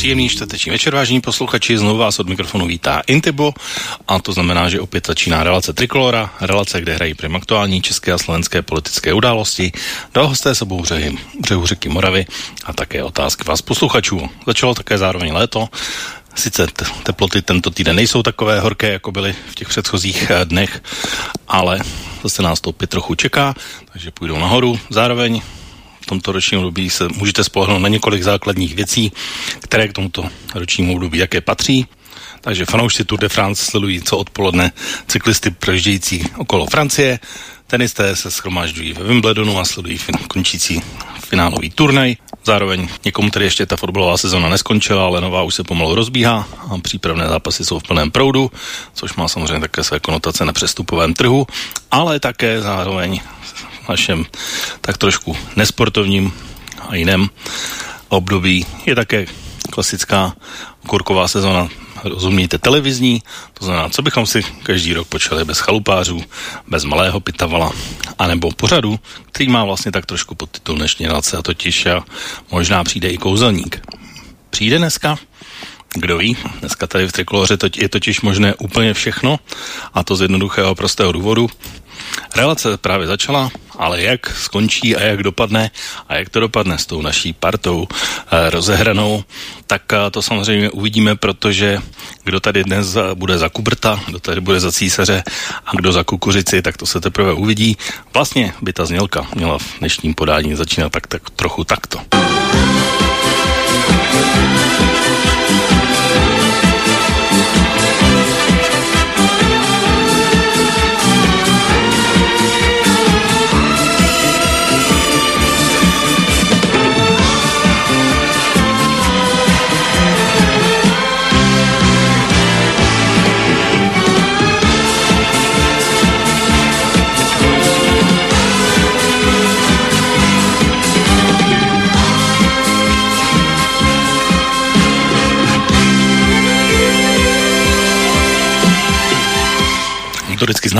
Příjemný čtvrteční večer, vážení posluchači, znovu vás od mikrofonu vítá Intibo a to znamená, že opět začíná relace Trikolora, relace, kde hrají prim aktuální české a slovenské politické události, dal hosté sebou břehy, břehu řeky Moravy a také otázky vás posluchačů. Začalo také zároveň léto, Sice teploty tento týden nejsou takové horké, jako byly v těch předchozích eh, dnech, ale zase nás to opět trochu čeká, takže půjdou nahoru. Zároveň tomto ročním období se můžete spolehnout na několik základních věcí, které k tomuto ročnímu období jaké patří. Takže fanoušci Tour de France sledují co odpoledne cyklisty projíždějící okolo Francie, tenisté se schromažďují ve Wimbledonu a sledují končící finálový turnaj. Zároveň někomu tedy ještě ta fotbalová sezona neskončila, ale nová už se pomalu rozbíhá a přípravné zápasy jsou v plném proudu, což má samozřejmě také své konotace na přestupovém trhu, ale také zároveň v našem tak trošku nesportovním a jiném období je také klasická kurková sezona rozumíte, televizní, to znamená, co bychom si každý rok počali bez chalupářů, bez malého pitavala, anebo pořadu, který má vlastně tak trošku podtitul dnešní relace, a totiž a možná přijde i kouzelník. Přijde dneska? Kdo ví, dneska tady v Trikoloře je totiž možné úplně všechno a to z jednoduchého prostého důvodu. Relace právě začala, ale jak skončí a jak dopadne a jak to dopadne s tou naší partou eh, rozehranou, tak eh, to samozřejmě uvidíme, protože kdo tady dnes bude za kubrta, kdo tady bude za císaře a kdo za kukuřici, tak to se teprve uvidí. Vlastně by ta znělka měla v dnešním podání začínat tak, tak trochu takto. notoricky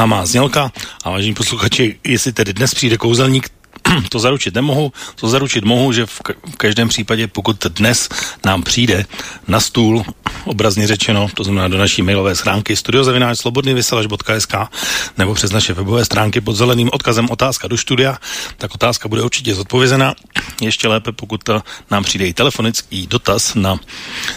známá znělka. A vážení posluchači, jestli tedy dnes přijde kouzelník, to zaručit nemohu, to zaručit mohu, že v, v každém případě, pokud dnes nám přijde na stůl, obrazně řečeno, to znamená do naší mailové schránky studiozavináč.slobodnyvyselač.sk nebo přes naše webové stránky pod zeleným odkazem otázka do studia, tak otázka bude určitě zodpovězena. Ještě lépe, pokud nám přijde i telefonický dotaz na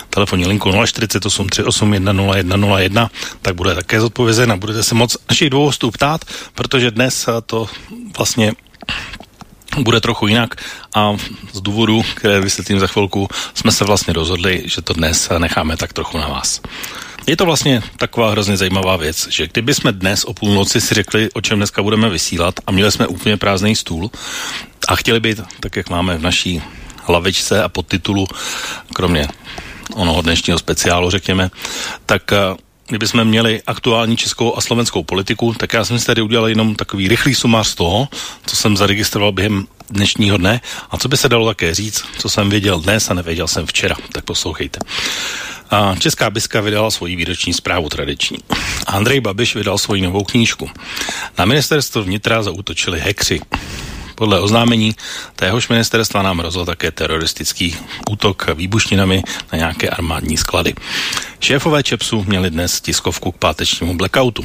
telefonní linku 048 381 0101, tak bude také zodpovězen a budete se moc našich dvou hostů ptát, protože dnes to vlastně bude trochu jinak a z důvodu, které vysvětlím za chvilku, jsme se vlastně rozhodli, že to dnes necháme tak trochu na vás. Je to vlastně taková hrozně zajímavá věc, že kdyby jsme dnes o půlnoci si řekli, o čem dneska budeme vysílat a měli jsme úplně prázdný stůl a chtěli být, tak jak máme v naší hlavičce a podtitulu, kromě onoho dnešního speciálu, řekněme, tak kdyby jsme měli aktuální českou a slovenskou politiku, tak já jsem si tady udělal jenom takový rychlý sumář z toho, co jsem zaregistroval během dnešního dne a co by se dalo také říct, co jsem věděl dnes a nevěděl jsem včera. Tak poslouchejte. A Česká biska vydala svoji výroční zprávu tradiční. Andrej Babiš vydal svoji novou knížku. Na ministerstvo vnitra zautočili hekři. Podle oznámení téhož ministerstva nám rozhodl také teroristický útok výbušninami na nějaké armádní sklady. Šéfové ČEPSu měli dnes tiskovku k pátečnímu blackoutu.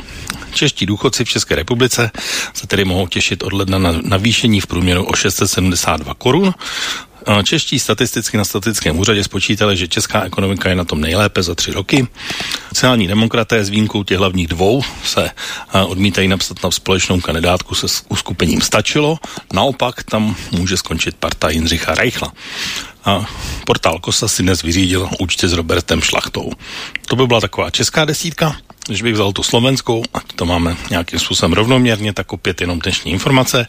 Čeští důchodci v České republice se tedy mohou těšit od ledna na navýšení v průměru o 672 korun, Čeští statisticky na statickém úřadě spočítali, že česká ekonomika je na tom nejlépe za tři roky. Sociální demokraté s výjimkou těch hlavních dvou se odmítají napsat na společnou kandidátku se uskupením stačilo. Naopak tam může skončit parta Jindřicha Reichla. A portál Kosa si dnes vyřídil účtě s Robertem Šlachtou. To by byla taková česká desítka. Když bych vzal tu slovenskou, ať to máme nějakým způsobem rovnoměrně, tak opět jenom dnešní informace.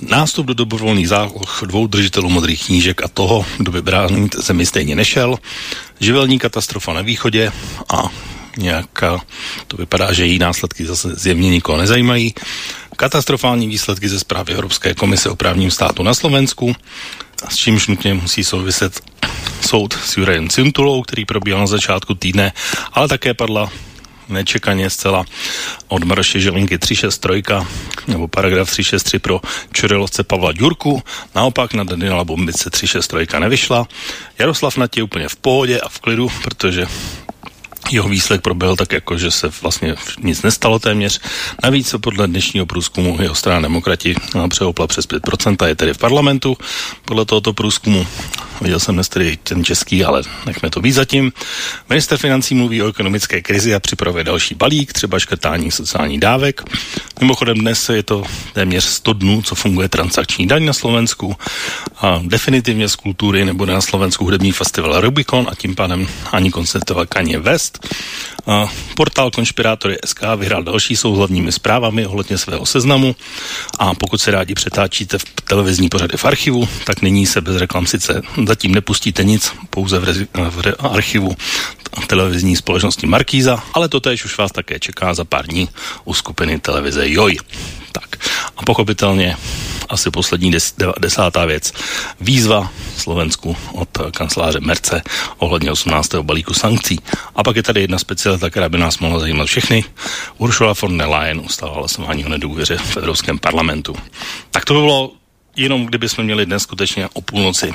Nástup do dobrovolných záloh dvou držitelů modrých knížek a toho, kdo by bránit zemi stejně nešel, živelní katastrofa na východě a nějaká, to vypadá, že její následky zase zjevně nikoho nezajímají, katastrofální výsledky ze zprávy Evropské komise o právním státu na Slovensku, s čímž nutně musí souviset soud s Jurajem Cintulou, který probíhal na začátku týdne, ale také padla nečekaně zcela od Marše Žilinky 363 nebo paragraf 363 pro Čurilovce Pavla Ďurku. Naopak na Daniela Bombice 363 nevyšla. Jaroslav Natě úplně v pohodě a v klidu, protože jeho výslech proběhl tak jako, že se vlastně nic nestalo téměř. Navíc podle dnešního průzkumu jeho strana demokrati přeopla přes 5% je tedy v parlamentu. Podle tohoto průzkumu viděl jsem dnes tedy ten český, ale nechme to být zatím. Minister financí mluví o ekonomické krizi a připravuje další balík, třeba škrtání sociálních dávek. Mimochodem dnes je to téměř 100 dnů, co funguje transakční daň na Slovensku a definitivně z kultury nebo na Slovensku hudební festival Rubicon a tím pádem ani koncertovat Kanye West. A portál Konšpirátory SK vyhrál další jsou hlavními zprávami ohledně svého seznamu a pokud se rádi přetáčíte v televizní pořady v archivu, tak nyní se bez reklam sice zatím nepustíte nic, pouze v, rezi, v re, archivu televizní společnosti Markíza, ale to tež už vás také čeká za pár dní u skupiny televize Joj. Tak a pochopitelně asi poslední des, desátá věc. Výzva Slovensku od kanceláře Merce ohledně 18. balíku sankcí. A pak je tady jedna specialita, která by nás mohla zajímat všechny. Ursula von der Leyen ustala hlasování o nedůvěře v Evropském parlamentu. Tak to by bylo jenom kdyby jsme měli dnes skutečně o půlnoci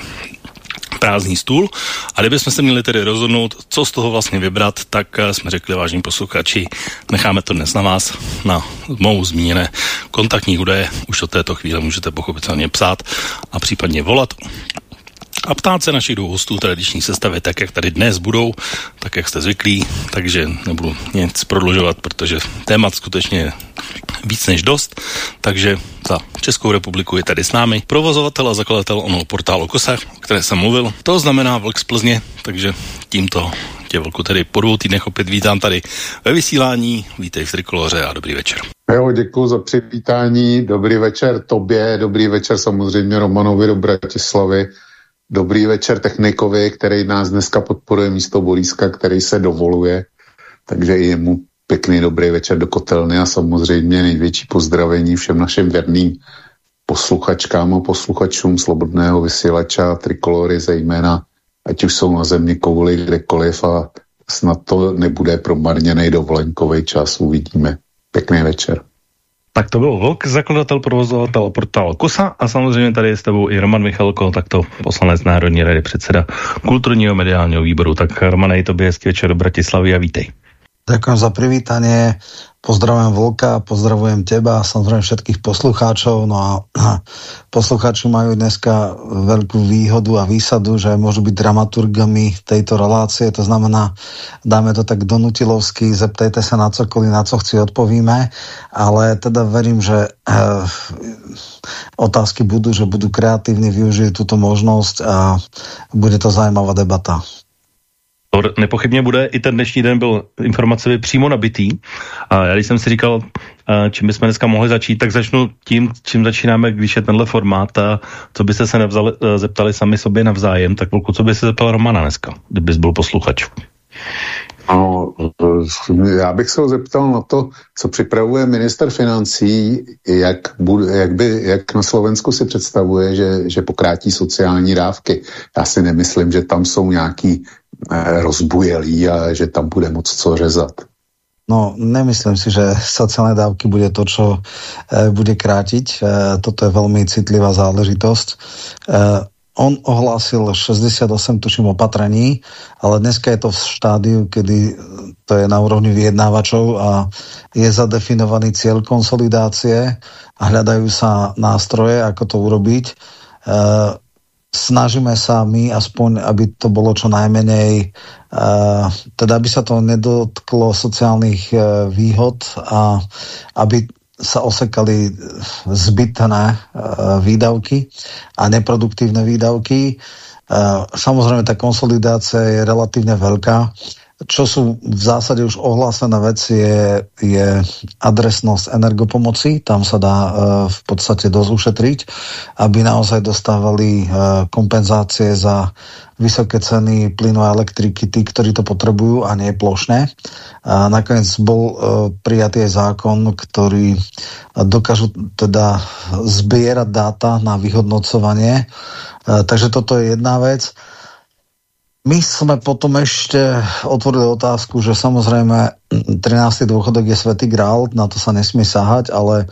prázdný stůl. A kdybychom se měli tedy rozhodnout, co z toho vlastně vybrat, tak eh, jsme řekli, vážní posluchači, necháme to dnes na vás, na mou zmíněné kontaktní údaje. Už od této chvíle můžete pochopitelně psát a případně volat a ptát se našich dvou hostů tradiční sestavy, tak jak tady dnes budou, tak jak jste zvyklí, takže nebudu nic prodlužovat, protože témat skutečně je víc než dost, takže za Českou republiku je tady s námi provozovatel a zakladatel onoho portálu Kosach, o které jsem mluvil. To znamená Vlk z Plzně, takže tímto tě Vlku tedy po dvou týdnech opět vítám tady ve vysílání. Vítej v Trikoloře a dobrý večer. Jo, děkuji za přivítání, dobrý večer tobě, dobrý večer samozřejmě Romanovi do Bratislavy Dobrý večer technikovi, který nás dneska podporuje místo Boríska, který se dovoluje. Takže i jemu pěkný dobrý večer do kotelny a samozřejmě největší pozdravení všem našim věrným posluchačkám a posluchačům Slobodného vysílača Trikolory zejména, ať už jsou na země kouli kdekoliv a snad to nebude promarněný dovolenkový čas, uvidíme. Pěkný večer. Tak to byl Vlk, zakladatel, provozovatel portálu KOSA a samozřejmě tady je s tebou i Roman Michalko, takto poslanec Národní rady, předseda kulturního mediálního výboru. Tak Romane, i tobě hezký večer do Bratislavy a vítej. Ďakujem za privítanie. Pozdravujem Volka, pozdravujem teba a samozrejme všetkých poslucháčov. No a poslucháči majú dneska veľkú výhodu a výsadu, že môžu byť dramaturgami tejto relácie. To znamená, dáme to tak donutilovsky, zeptejte sa na cokoliv, na co chci odpovíme. Ale teda verím, že eh, otázky budú, že budú kreatívni, využijú túto možnosť a bude to zaujímavá debata. Nepochybně bude. I ten dnešní den byl informace přímo nabitý. A já když jsem si říkal, čím bychom dneska mohli začít, tak začnu tím, čím začínáme, když je tenhle formát. A co byste se nevzali, zeptali sami sobě navzájem, tak pokud co by se zeptal Romana dneska, kdybys byl posluchač. No, já bych se ho zeptal na to, co připravuje minister financí, jak, bude, jak, by, jak na Slovensku si představuje, že, že pokrátí sociální dávky. Já si nemyslím, že tam jsou nějaký rozbujelí a že tam bude moc co řezat. No, nemyslím si, že sociálne dávky bude to, čo e, bude krátiť. E, toto je veľmi citlivá záležitosť. E, on ohlásil 68, tuším, opatrení, ale dneska je to v štádiu, kedy to je na úrovni vyjednávačov a je zadefinovaný cieľ konsolidácie a hľadajú sa nástroje, ako to urobiť. E, snažíme sa my aspoň, aby to bolo čo najmenej, e, teda aby sa to nedotklo sociálnych e, výhod a aby sa osekali zbytné e, výdavky a neproduktívne výdavky. Samozrejme, tá konsolidácia je relatívne veľká čo sú v zásade už ohlásené veci, je, je adresnosť energopomoci. Tam sa dá uh, v podstate dosť ušetriť, aby naozaj dostávali uh, kompenzácie za vysoké ceny plynu a elektriky tí, ktorí to potrebujú a nie plošné. A nakoniec bol uh, prijatý aj zákon, ktorý dokážu teda zbierať dáta na vyhodnocovanie. Takže toto je jedna vec. My sme potom ešte otvorili otázku, že samozrejme 13. dôchodok je svetý grál, na to sa nesmie sahať, ale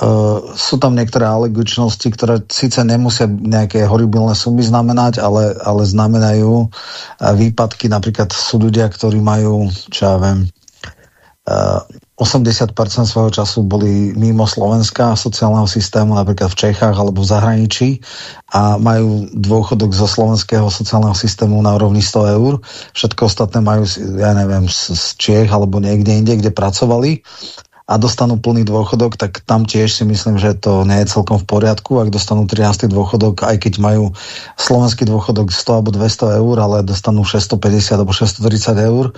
uh, sú tam niektoré alegočnosti, ktoré síce nemusia nejaké horibilné sumy znamenať, ale, ale znamenajú uh, výpadky. Napríklad sú ľudia, ktorí majú, čo ja viem, uh, 80% svojho času boli mimo Slovenska sociálneho systému, napríklad v Čechách alebo v zahraničí a majú dôchodok zo slovenského sociálneho systému na úrovni 100 eur. Všetko ostatné majú, ja neviem, z Čech alebo niekde inde, kde pracovali a dostanú plný dôchodok, tak tam tiež si myslím, že to nie je celkom v poriadku, ak dostanú 13. dôchodok, aj keď majú slovenský dôchodok 100 alebo 200 eur, ale dostanú 650 alebo 630 eur.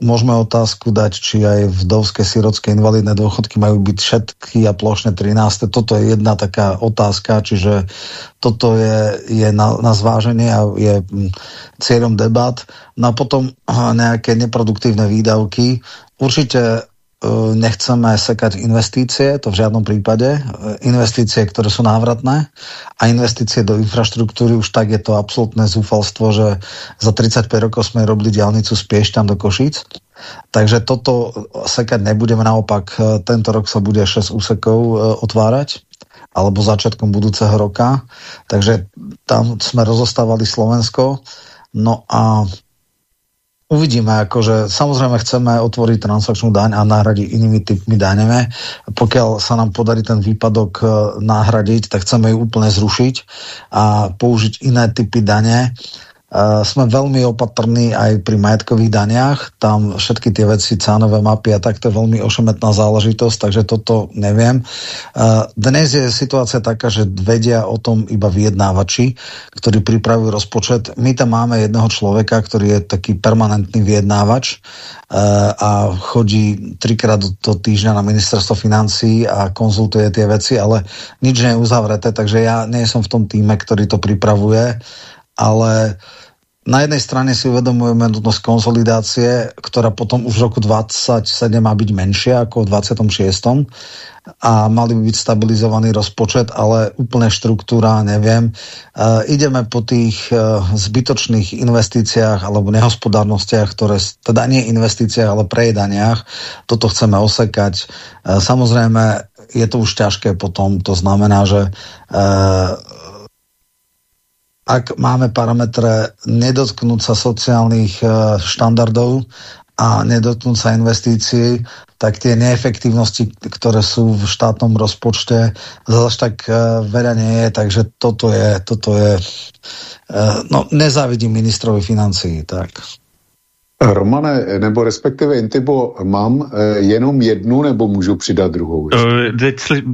môžeme otázku dať, či aj vdovské, sirocké, invalidné dôchodky majú byť všetky a plošne 13. Toto je jedna taká otázka, čiže toto je, je na, na zváženie a je mm, cieľom debat. No a potom nejaké neproduktívne výdavky. Určite nechceme sekať investície, to v žiadnom prípade. E, investície, ktoré sú návratné a investície do infraštruktúry, už tak je to absolútne zúfalstvo, že za 35 rokov sme robili diálnicu z Piešťan do Košíc. Takže toto sekať nebudeme, naopak e, tento rok sa bude 6 úsekov otvárať alebo začiatkom budúceho roka. Takže tam sme rozostávali Slovensko. No a Uvidíme, akože samozrejme chceme otvoriť transakčnú daň a nahradiť inými typmi daňové. Pokiaľ sa nám podarí ten výpadok e, nahradiť, tak chceme ju úplne zrušiť a použiť iné typy dane sme veľmi opatrní aj pri majetkových daniach. Tam všetky tie veci, cánové mapy a takto je veľmi ošemetná záležitosť, takže toto neviem. Dnes je situácia taká, že vedia o tom iba vyjednávači, ktorí pripravujú rozpočet. My tam máme jedného človeka, ktorý je taký permanentný vyjednávač a chodí trikrát do týždňa na ministerstvo financí a konzultuje tie veci, ale nič nie je takže ja nie som v tom týme, ktorý to pripravuje, ale uh, na jednej strane si uvedomujeme nutnosť konsolidácie, ktorá potom už v roku 27 má byť menšia ako v 26. A mali by byť stabilizovaný rozpočet, ale úplne štruktúra, neviem. Uh, ideme po tých uh, zbytočných investíciách alebo nehospodárnostiach, ktoré, teda nie investíciách, ale prejedaniach. Toto chceme osekať. Uh, samozrejme, je to už ťažké potom. To znamená, že ak máme parametre nedotknúť sa sociálnych e, štandardov a nedotknúť sa investícií, tak tie neefektívnosti, ktoré sú v štátnom rozpočte, zase tak e, veľa nie je, takže toto je, toto je e, no nezávidím ministrovi financií, tak. Romane, nebo respektive Intibo, mám e, jenom jednu, nebo můžu přidat druhou? Uh,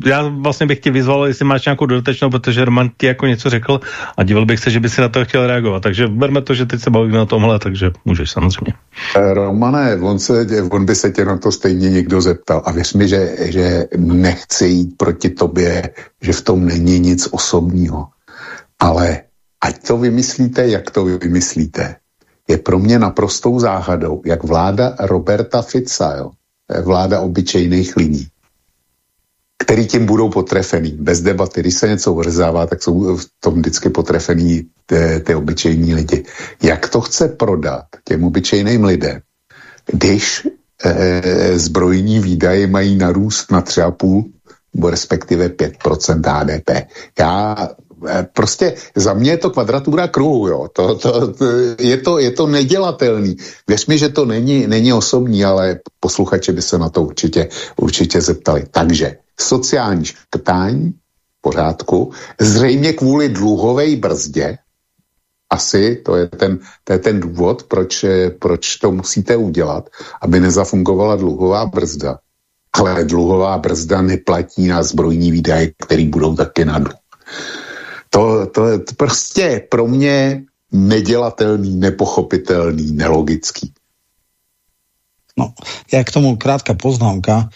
já vlastně bych tě vyzval, jestli máš nějakou dodatečnou, protože Roman ti jako něco řekl a divil bych se, že by si na to chtěl reagovat. Takže berme to, že teď se bavíme o tomhle, takže můžeš samozřejmě. Uh, Romane, on, se, on by se tě na to stejně někdo zeptal a věř mi, že, že nechci jít proti tobě, že v tom není nic osobního. Ale ať to vymyslíte, jak to vymyslíte, je pro mě naprostou záhadou, jak vláda Roberta Fica, jo, vláda obyčejných lidí, který tím budou potrefený. Bez debaty, když se něco vrzává, tak jsou v tom vždycky potrefený ty, obyčejní lidi. Jak to chce prodat těm obyčejným lidem, když e, zbrojní výdaje mají narůst na 3,5 nebo respektive 5% HDP. Já Eh, prostě za mě je to kvadratura kruhu, jo. To, to, to, je, to, je to nedělatelný. Věř mi, že to není, není osobní, ale posluchači by se na to určitě, určitě zeptali. Takže sociální škrtání, pořádku, zřejmě kvůli dluhové brzdě, asi to je ten, to je ten důvod, proč, proč to musíte udělat, aby nezafungovala dluhová brzda. Ale dluhová brzda neplatí na zbrojní výdaje, které budou taky na dluh. To, to, to prostě pro mě nedělatelný, nepochopitelný, nelogický. No, ja k tomu krátka poznámka.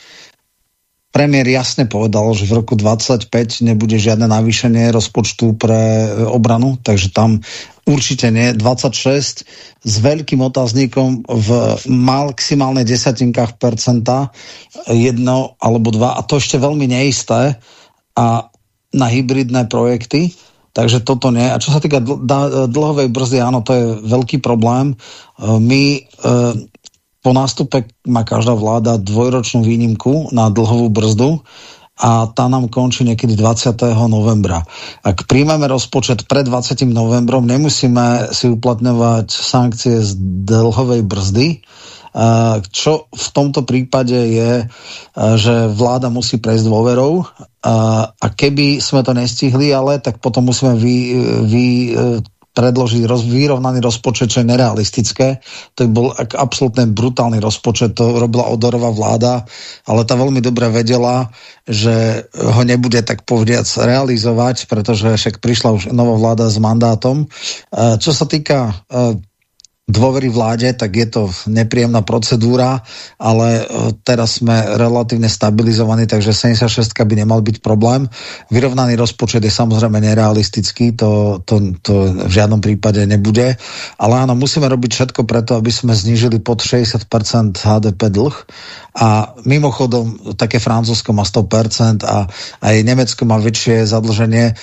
Premiér jasne povedal, že v roku 25 nebude žiadne navýšenie rozpočtu pre e, obranu, takže tam určite nie. 26 s veľkým otáznikom v maximálne desatinkách percenta, jedno alebo dva, a to ešte veľmi neisté, a na hybridné projekty. Takže toto nie. A čo sa týka dlhovej brzdy, áno, to je veľký problém. E, my e, po nástupe má každá vláda dvojročnú výnimku na dlhovú brzdu a tá nám končí niekedy 20. novembra. Ak príjmeme rozpočet pred 20. novembrom, nemusíme si uplatňovať sankcie z dlhovej brzdy, čo v tomto prípade je, že vláda musí prejsť dôverou a keby sme to nestihli, ale tak potom musíme vy, vy predložiť roz, vyrovnaný rozpočet, čo je nerealistické. To by bol absolútne brutálny rozpočet, to robila Odorová vláda, ale tá veľmi dobre vedela, že ho nebude tak povediac realizovať, pretože však prišla už nová vláda s mandátom. Čo sa týka dôvery vláde, tak je to nepríjemná procedúra, ale e, teraz sme relatívne stabilizovaní, takže 76 by nemal byť problém. Vyrovnaný rozpočet je samozrejme nerealistický, to, to, to v žiadnom prípade nebude, ale áno, musíme robiť všetko preto, aby sme znížili pod 60% HDP dlh a mimochodom také Francúzsko má 100% a aj Nemecko má väčšie zadlženie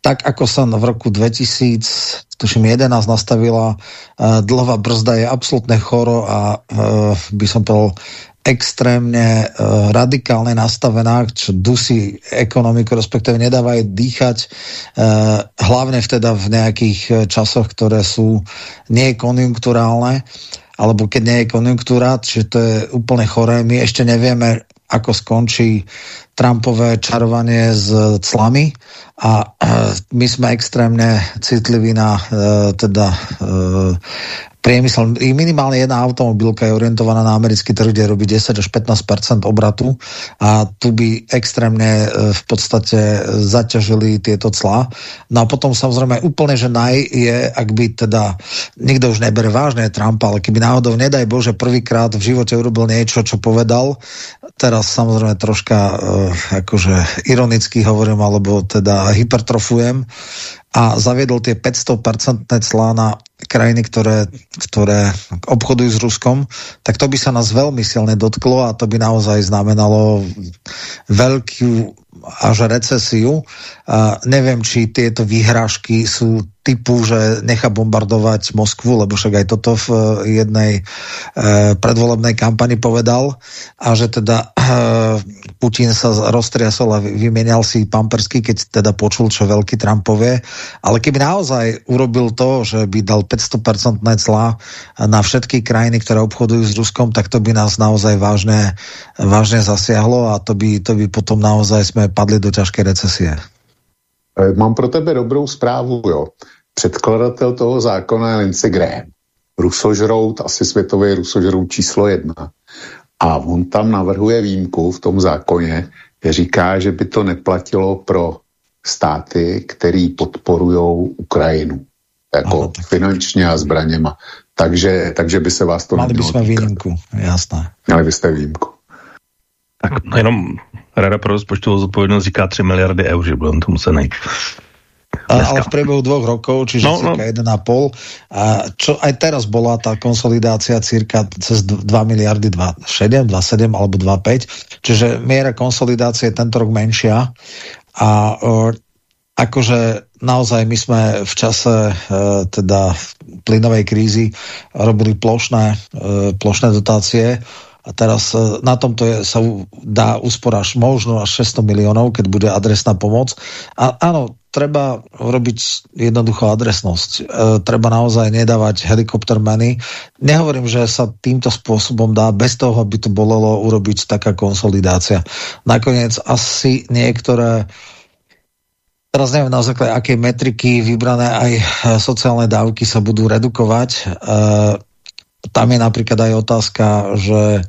tak ako sa v roku 2000, tuším 11 nastavila uh, dlhová brzda je absolútne choro a uh, by som povedal extrémne uh, radikálne nastavená, čo dusí ekonomiku, respektíve nedáva jej dýchať, hlavne vteda v nejakých časoch, ktoré sú nie konjunkturálne, alebo keď nie je konjunktúra, čiže to je úplne choré. My ešte nevieme, ako skončí Trumpové čarovanie s clami a eh, my sme extrémne citliví na eh, teda eh, priemysel, minimálne jedna automobilka je orientovaná na americký trh, kde robí 10 až 15% obratu a tu by extrémne v podstate zaťažili tieto clá. No a potom samozrejme úplne, že naj je, ak by teda, nikto už nebere vážne Trumpa, ale keby náhodou, nedaj Bože, prvýkrát v živote urobil niečo, čo povedal, teraz samozrejme troška akože ironicky hovorím, alebo teda hypertrofujem a zaviedol tie 500% clá na krajiny, ktoré, ktoré obchodujú s Ruskom, tak to by sa nás veľmi silne dotklo a to by naozaj znamenalo veľkú až recesiu. A neviem, či tieto výhražky sú typu, že nechá bombardovať Moskvu, lebo však aj toto v jednej e, predvolebnej kampani povedal a že teda e, Putin sa roztriasol a vymienial si pampersky, keď teda počul, čo veľký Trump povie. Ale keby naozaj urobil to, že by dal 500% clá na všetky krajiny, ktoré obchodujú s Ruskom, tak to by nás naozaj vážne, vážne zasiahlo a to by, to by potom naozaj sme padli do ťažké recesie. E, mám pro tebe dobrou zprávu, jo. Předkladatel toho zákona je Lindsey Graham. Rusožrout, asi světový rusožrout číslo jedna. A on tam navrhuje výjimku v tom zákoně, kde říká, že by to neplatilo pro státy, který podporují Ukrajinu. Jako Aha, tak... finančně a zbraněma. Takže, takže by se vás to Mali bychom výjimku, jasné. Měli byste výjimku. Tak jenom Rada pro rozpočtovou zodpovědnost říká 3 miliardy eur, že budeme to muset najít. Dneska. Ale v priebehu dvoch rokov, čiže no, cirka no. 1,5. A čo aj teraz bola tá konsolidácia cirka cez 2 miliardy 2,7, 2,7 alebo 2,5. Čiže miera konsolidácie je tento rok menšia. A akože naozaj my sme v čase uh, teda plynovej krízy robili plošné, uh, plošné dotácie a teraz e, na tomto je, sa dá usporáš možno až 600 miliónov, keď bude adresná pomoc. A áno, treba robiť jednoducho adresnosť. E, treba naozaj nedávať helikoptermeny. Nehovorím, že sa týmto spôsobom dá bez toho, aby to bolelo urobiť taká konsolidácia. Nakoniec asi niektoré Teraz neviem na základe akej metriky vybrané aj sociálne dávky sa budú redukovať. E, tam je napríklad aj otázka, že e,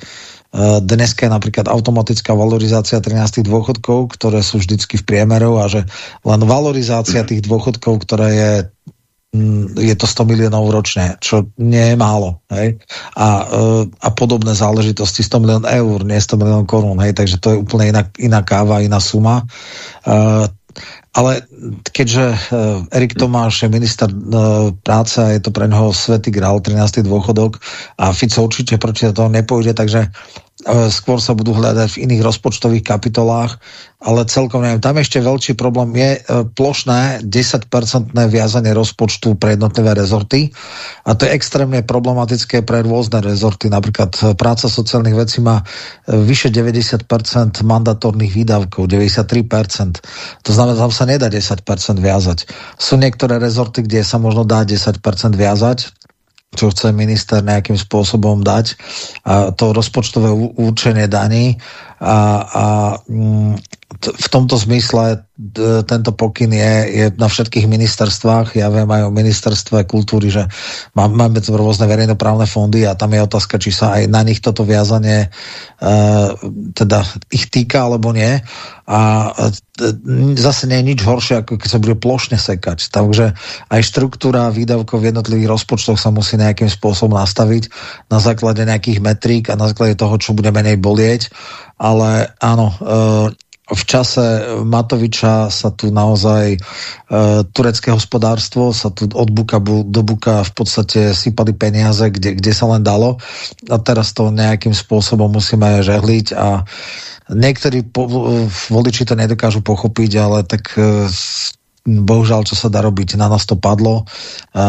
dneska je napríklad automatická valorizácia 13 dôchodkov, ktoré sú vždycky v priemeru a že len valorizácia tých dôchodkov, ktorá je je to 100 miliónov ročne, čo nie je málo. Hej? A, uh, a podobné záležitosti 100 milión eur, nie 100 milión korún. Hej? Takže to je úplne iná, iná káva, iná suma. Uh, ale keďže uh, Erik Tomáš je minister uh, práce a je to pre neho svetý grál, 13. dôchodok a Fico určite proti toho nepôjde, takže skôr sa budú hľadať v iných rozpočtových kapitolách ale celkom neviem. Tam ešte veľký problém je e, plošné 10-percentné viazanie rozpočtu pre jednotlivé rezorty a to je extrémne problematické pre rôzne rezorty. Napríklad e, práca sociálnych vecí má e, vyše 90% mandatórnych výdavkov, 93%. To znamená, tam sa nedá 10% viazať. Sú niektoré rezorty, kde sa možno dá 10% viazať, čo chce minister nejakým spôsobom dať. A to rozpočtové určenie daní a, a mm, v tomto zmysle tento pokyn je, je na všetkých ministerstvách. Ja viem aj o ministerstve kultúry, že máme to rôzne verejnoprávne fondy a tam je otázka, či sa aj na nich toto viazanie e, teda ich týka alebo nie. A zase nie je nič horšie, ako keď sa bude plošne sekať. Takže aj štruktúra výdavkov v jednotlivých rozpočtoch sa musí nejakým spôsobom nastaviť na základe nejakých metrík a na základe toho, čo bude menej bolieť. Ale áno, e, v čase Matoviča sa tu naozaj e, turecké hospodárstvo sa tu od buka do buka v podstate sypali peniaze, kde, kde sa len dalo. A teraz to nejakým spôsobom musíme žehliť a niektorí po, voliči to nedokážu pochopiť, ale tak e, bohužiaľ, čo sa dá robiť, na nás to padlo. E,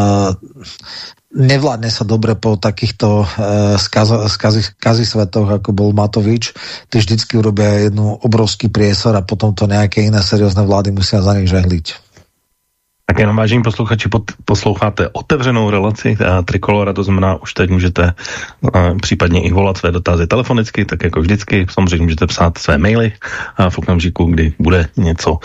nevládne sa dobre po takýchto uh, skazi, svetoch, ako bol Matovič. Ty vždycky urobia jednu obrovský priesor a potom to nejaké iné seriózne vlády musia za nich žehliť. Tak jenom vážení posluchači, posloucháte otevřenou relaci Trikolora, to znamená, už teď můžete a, případně i volat své dotazy telefonicky, tak jako vždycky, samozřejmě můžete psát své maily a v okamžiku, kdy bude něco,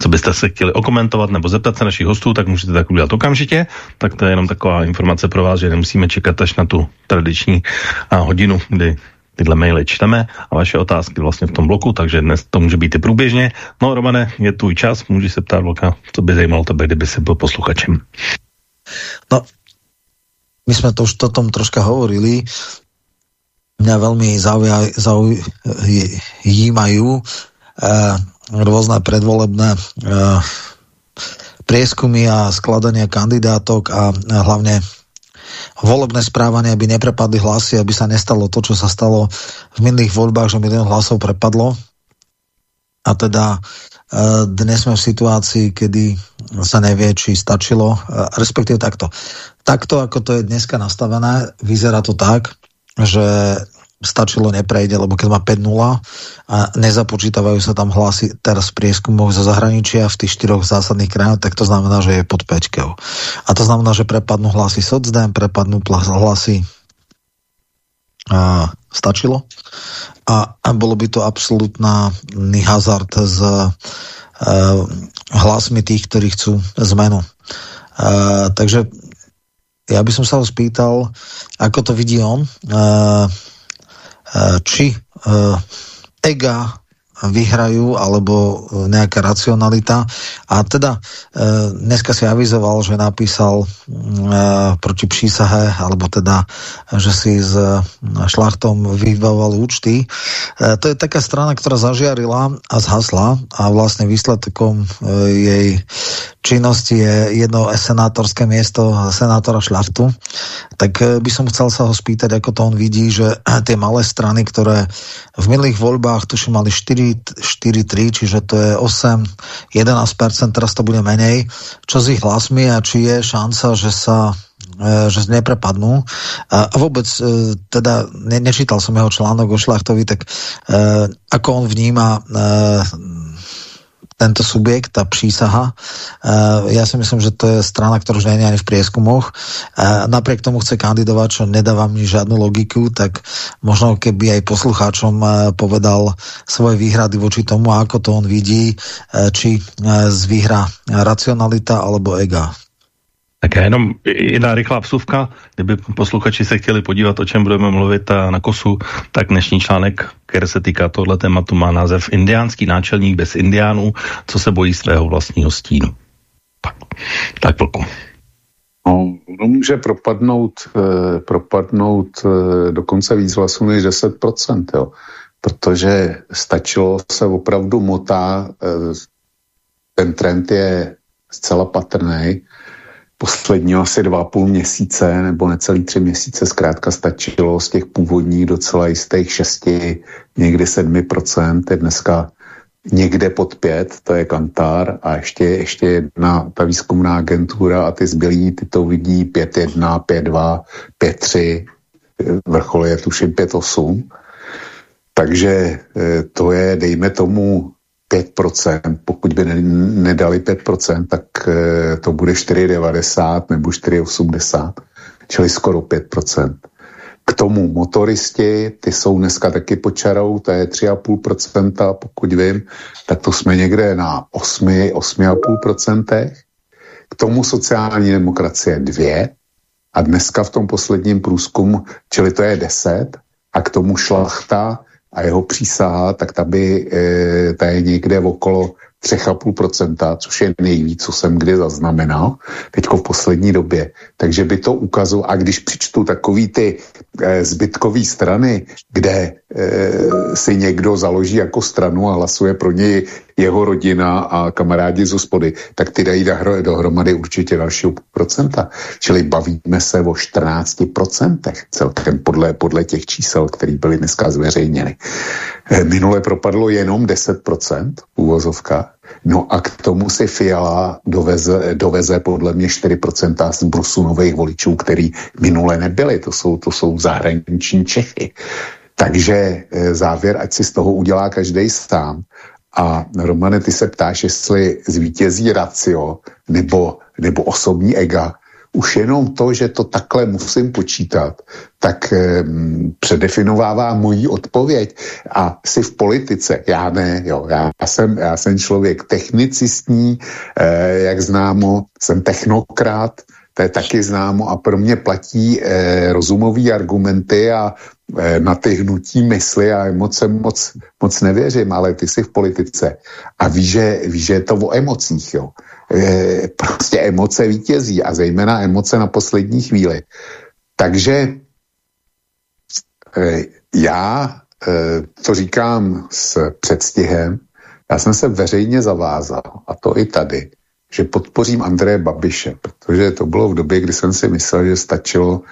co byste se chtěli okomentovat nebo zeptat se našich hostů, tak můžete tak udělat okamžitě. Tak to je jenom taková informace pro vás, že nemusíme čekat až na tu tradiční a, hodinu, kdy tyhle maily čteme a vaše otázky vlastně v tom bloku, takže dnes to může být i průběžně. No Romane, je tvůj čas, můžeš se ptát Vlka, co by zajímalo tebe, kdyby si byl posluchačem. No, my jsme to už o tom troška hovorili. Mňa veľmi zaujímajú eh, rôzne predvolebné eh, prieskumy a skladania kandidátok a hlavne volebné správanie, aby neprepadli hlasy, aby sa nestalo to, čo sa stalo v minulých voľbách, že milión hlasov prepadlo. A teda e, dnes sme v situácii, kedy sa nevie, či stačilo, e, respektíve takto. Takto, ako to je dneska nastavené, vyzerá to tak, že stačilo neprejde, lebo keď má 5-0 a nezapočítavajú sa tam hlasy teraz prieskumov zo zahraničia v tých štyroch zásadných krajinách, tak to znamená, že je pod 5 A to znamená, že prepadnú hlasy socdem, prepadnú hlasy a stačilo. A, a bolo by to absolútny hazard s e, hlasmi tých, ktorí chcú zmenu. E, takže ja by som sa ho spýtal, ako to vidí on. E, či eh, ega vyhrajú alebo e, nejaká racionalita. A teda dneska si avizoval, že napísal e, proti přísahe, alebo teda, že si s šlachtom vybavoval účty. To je taká strana, ktorá zažiarila a zhasla a vlastne výsledkom jej činnosti je jedno senátorské miesto senátora šlachtu. Tak by som chcel sa ho spýtať, ako to on vidí, že tie malé strany, ktoré v minulých voľbách tuším mali 4 4-3, čiže to je 8-11%, teraz to bude menej. Čo s ich hlasmi a či je šanca, že sa e, že neprepadnú. A vôbec, e, teda ne, nečítal som jeho článok o Šlachtovi, tak ako on vníma tento subjekt, tá přísaha. Eh, ja si myslím, že to je strana, ktorá už je ani v prieskumoch. Eh, napriek tomu chce kandidovať, čo nedáva mi žiadnu logiku, tak možno keby aj poslucháčom eh, povedal svoje výhrady voči tomu, ako to on vidí, či zvyhra racionalita alebo ega. Tak jenom jedna rychlá vsuvka, kdyby posluchači se chtěli podívat, o čem budeme mluvit na kosu, tak dnešní článek, který se týká tohle tématu, má název Indiánský náčelník bez indiánů, co se bojí svého vlastního stínu. Tak, tak vlku. No, může propadnout, eh, propadnout eh, dokonce víc hlasů než 10%, jo. protože stačilo se opravdu motá, eh, ten trend je zcela patrný, poslední asi dva půl měsíce nebo necelý tři měsíce zkrátka stačilo z těch původních docela jistých šesti, někdy sedmi procent, je dneska někde pod pět, to je Kantar a ještě, ještě jedna ta výzkumná agentura a ty zbylí, ty to vidí 5.1, 5.2, 5.3, vrchol je tuším 5.8. Takže eh, to je, dejme tomu, 5%, pokud by nedali 5%, tak eh, to bude 4,90 nebo 4,80, čili skoro 5%. K tomu motoristi, ty jsou dneska taky pod čarou, to je 3,5%, pokud vím, tak to jsme někde na 8, 8,5%. K tomu sociální demokracie 2 a dneska v tom posledním průzkumu, čili to je 10 a k tomu šlachta a jeho přísaha, tak ta, by, e, ta je někde okolo 3,5%, což je nejvíc, co jsem kdy zaznamenal, teďko v poslední době. Takže by to ukazovalo, a když přičtu takový ty e, zbytkové strany, kde e, si někdo založí jako stranu a hlasuje pro něj jeho rodina a kamarádi z hospody, tak ty dají dohromady určitě dalšího procenta. Čili bavíme se o 14% celkem podle, podle těch čísel, které byly dneska zveřejněny. Eh, minule propadlo jenom 10% úvozovka. No a k tomu si Fiala doveze, doveze podle mě 4% z brusu nových voličů, který minule nebyli. To jsou, to jsou zahraniční Čechy. Takže eh, závěr, ať si z toho udělá každý sám. A Romane, ty se ptáš, jestli zvítězí racio nebo, nebo osobní ega. Už jenom to, že to takhle musím počítat, tak eh, předefinovává moji odpověď. A si v politice, já ne, jo, já jsem, já jsem člověk technicistní, eh, jak známo, jsem technokrát, to je taky známo a pro mě platí eh, rozumové argumenty a na ty hnutí mysli a emoce moc, moc nevěřím, ale ty jsi v politice a víš, že, víš, že je to o emocích, jo. Eh, prostě emoce vítězí a zejména emoce na poslední chvíli. Takže eh, já eh, to říkám s předstihem, já jsem se veřejně zavázal, a to i tady, že podpořím Andreje Babiše, protože to bylo v době, kdy jsem si myslel, že stačilo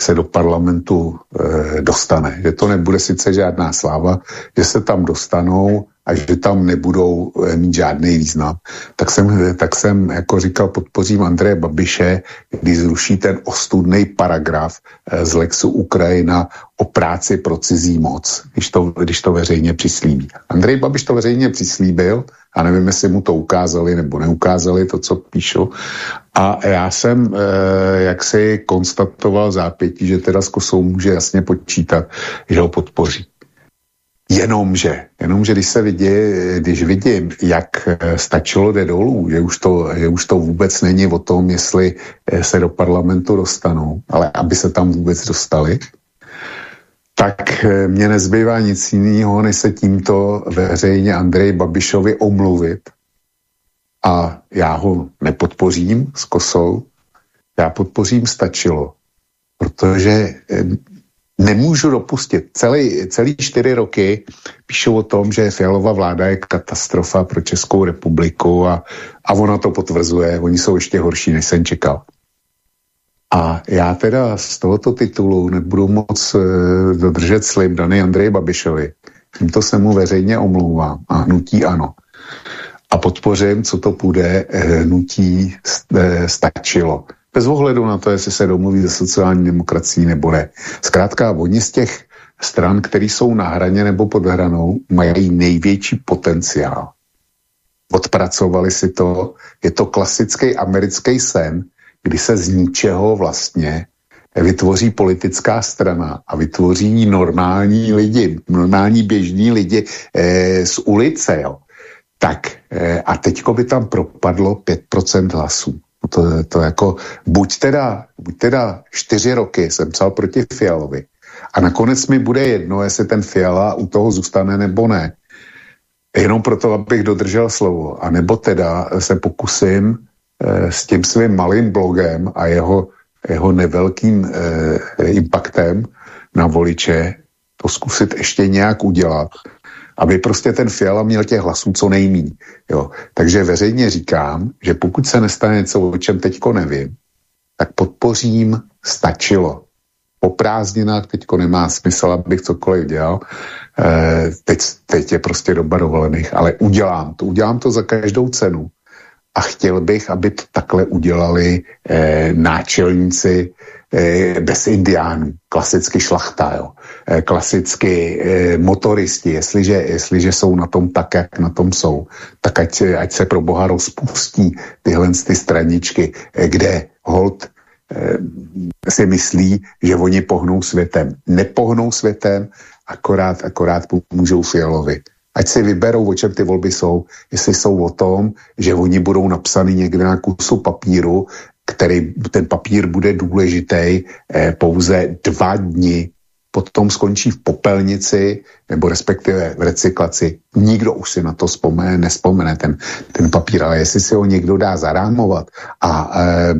se do parlamentu e, dostane. Že to nebude sice žádná sláva, že se tam dostanou a že tam nebudou e, mít žádný význam. Tak jsem, tak jsem jako říkal, podpořím Andreje Babiše, když zruší ten ostudný paragraf e, z Lexu Ukrajina o práci pro cizí moc, když to, když to veřejně přislíbí. Andrej Babiš to veřejně přislíbil, a nevím, jestli mu to ukázali nebo neukázali, to, co píšu. A já jsem eh, jak si konstatoval zápětí, že teda s Kosou může jasně počítat, že ho podpoří. Jenomže, jenomže když se vidí, když vidím, jak eh, stačilo jde dolů, že už, to, že už to vůbec není o tom, jestli eh, se do parlamentu dostanou, ale aby se tam vůbec dostali, tak eh, mě nezbývá nic jiného, než se tímto veřejně Andrej Babišovi omluvit. A já ho nepodpořím s kosou, já podpořím stačilo, protože nemůžu dopustit. Celý, celý čtyři roky píšou o tom, že Fialová vláda je katastrofa pro Českou republiku a, a ona to potvrzuje. Oni jsou ještě horší, než jsem čekal. A já teda z tohoto titulu nebudu moc e, dodržet slib daný Andreji Babišovi. Tímto se mu veřejně omlouvám a hnutí ano. A podpořím, co to půjde, e, hnutí e, stačilo. Bez ohledu na to, jestli se domluví ze sociální demokracií nebo ne. Zkrátka, oni z těch stran, které jsou na hraně nebo pod hranou, mají největší potenciál. Odpracovali si to, je to klasický americký sen, kdy se z ničeho vlastně vytvoří politická strana a vytvoří normální lidi, normální běžní lidi e, z ulice, jo. Tak e, a teďko by tam propadlo 5% hlasů. To, to jako, buď teda, buď teda čtyři roky jsem psal proti Fialovi a nakonec mi bude jedno, jestli ten Fiala u toho zůstane nebo ne. Jenom proto, abych dodržel slovo. A nebo teda se pokusím e, s tím svým malým blogem a jeho, jeho nevelkým e, impactem na voliče to zkusit ještě nějak udělat, aby prostě ten Fiala měl těch hlasů co nejmí. Jo. Takže veřejně říkám, že pokud se nestane něco, o čem teďko nevím, tak podpořím stačilo. Po prázdninách teďko nemá smysl, abych cokoliv dělal. E, teď, teď je prostě doba dovolených, ale udělám to. Udělám to za každou cenu. A chtěl bych, aby to takhle udělali e, náčelníci bez indiánů, klasicky šlachta, jo. E, klasicky e, motoristi, jestliže, jestliže jsou na tom tak, jak na tom jsou, tak ať, ať se pro boha rozpustí tyhle ty straničky, kde hold si myslí, že oni pohnou světem. Nepohnou světem, akorát, akorát pomůžou Fialovi. Ať si vyberou, o čem ty volby jsou, jestli jsou o tom, že oni budou napsaný někde na kusu papíru, který ten papír bude důležitý eh, pouze dva dny potom skončí v popelnici nebo respektive v recyklaci. Nikdo už si na to vzpomene, nespomene ten, ten papír, ale jestli si ho někdo dá zarámovat a e,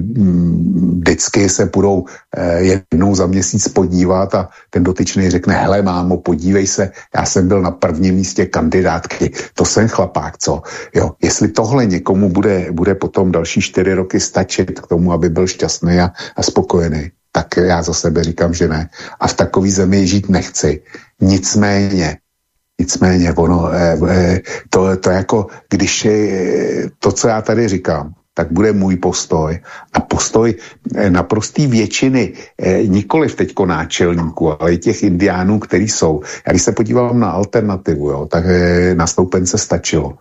vždycky se budou e, jednou za měsíc podívat a ten dotyčný řekne, hele mámo, podívej se, já jsem byl na prvním místě kandidátky, to jsem chlapák, co? Jo, jestli tohle někomu bude, bude potom další čtyři roky stačit k tomu, aby byl šťastný a, a spokojený, tak já za sebe říkám, že ne. A v takové zemi žít nechci. Nicméně, nicméně ono, eh, eh, to, to jako, když je, to, co já tady říkám, tak bude můj postoj. A postoj eh, naprostý většiny, nikoli v teďko náčelníků, ale i těch indiánů, který jsou. Já když se podívám na alternativu, jo, tak na stoupence stačilo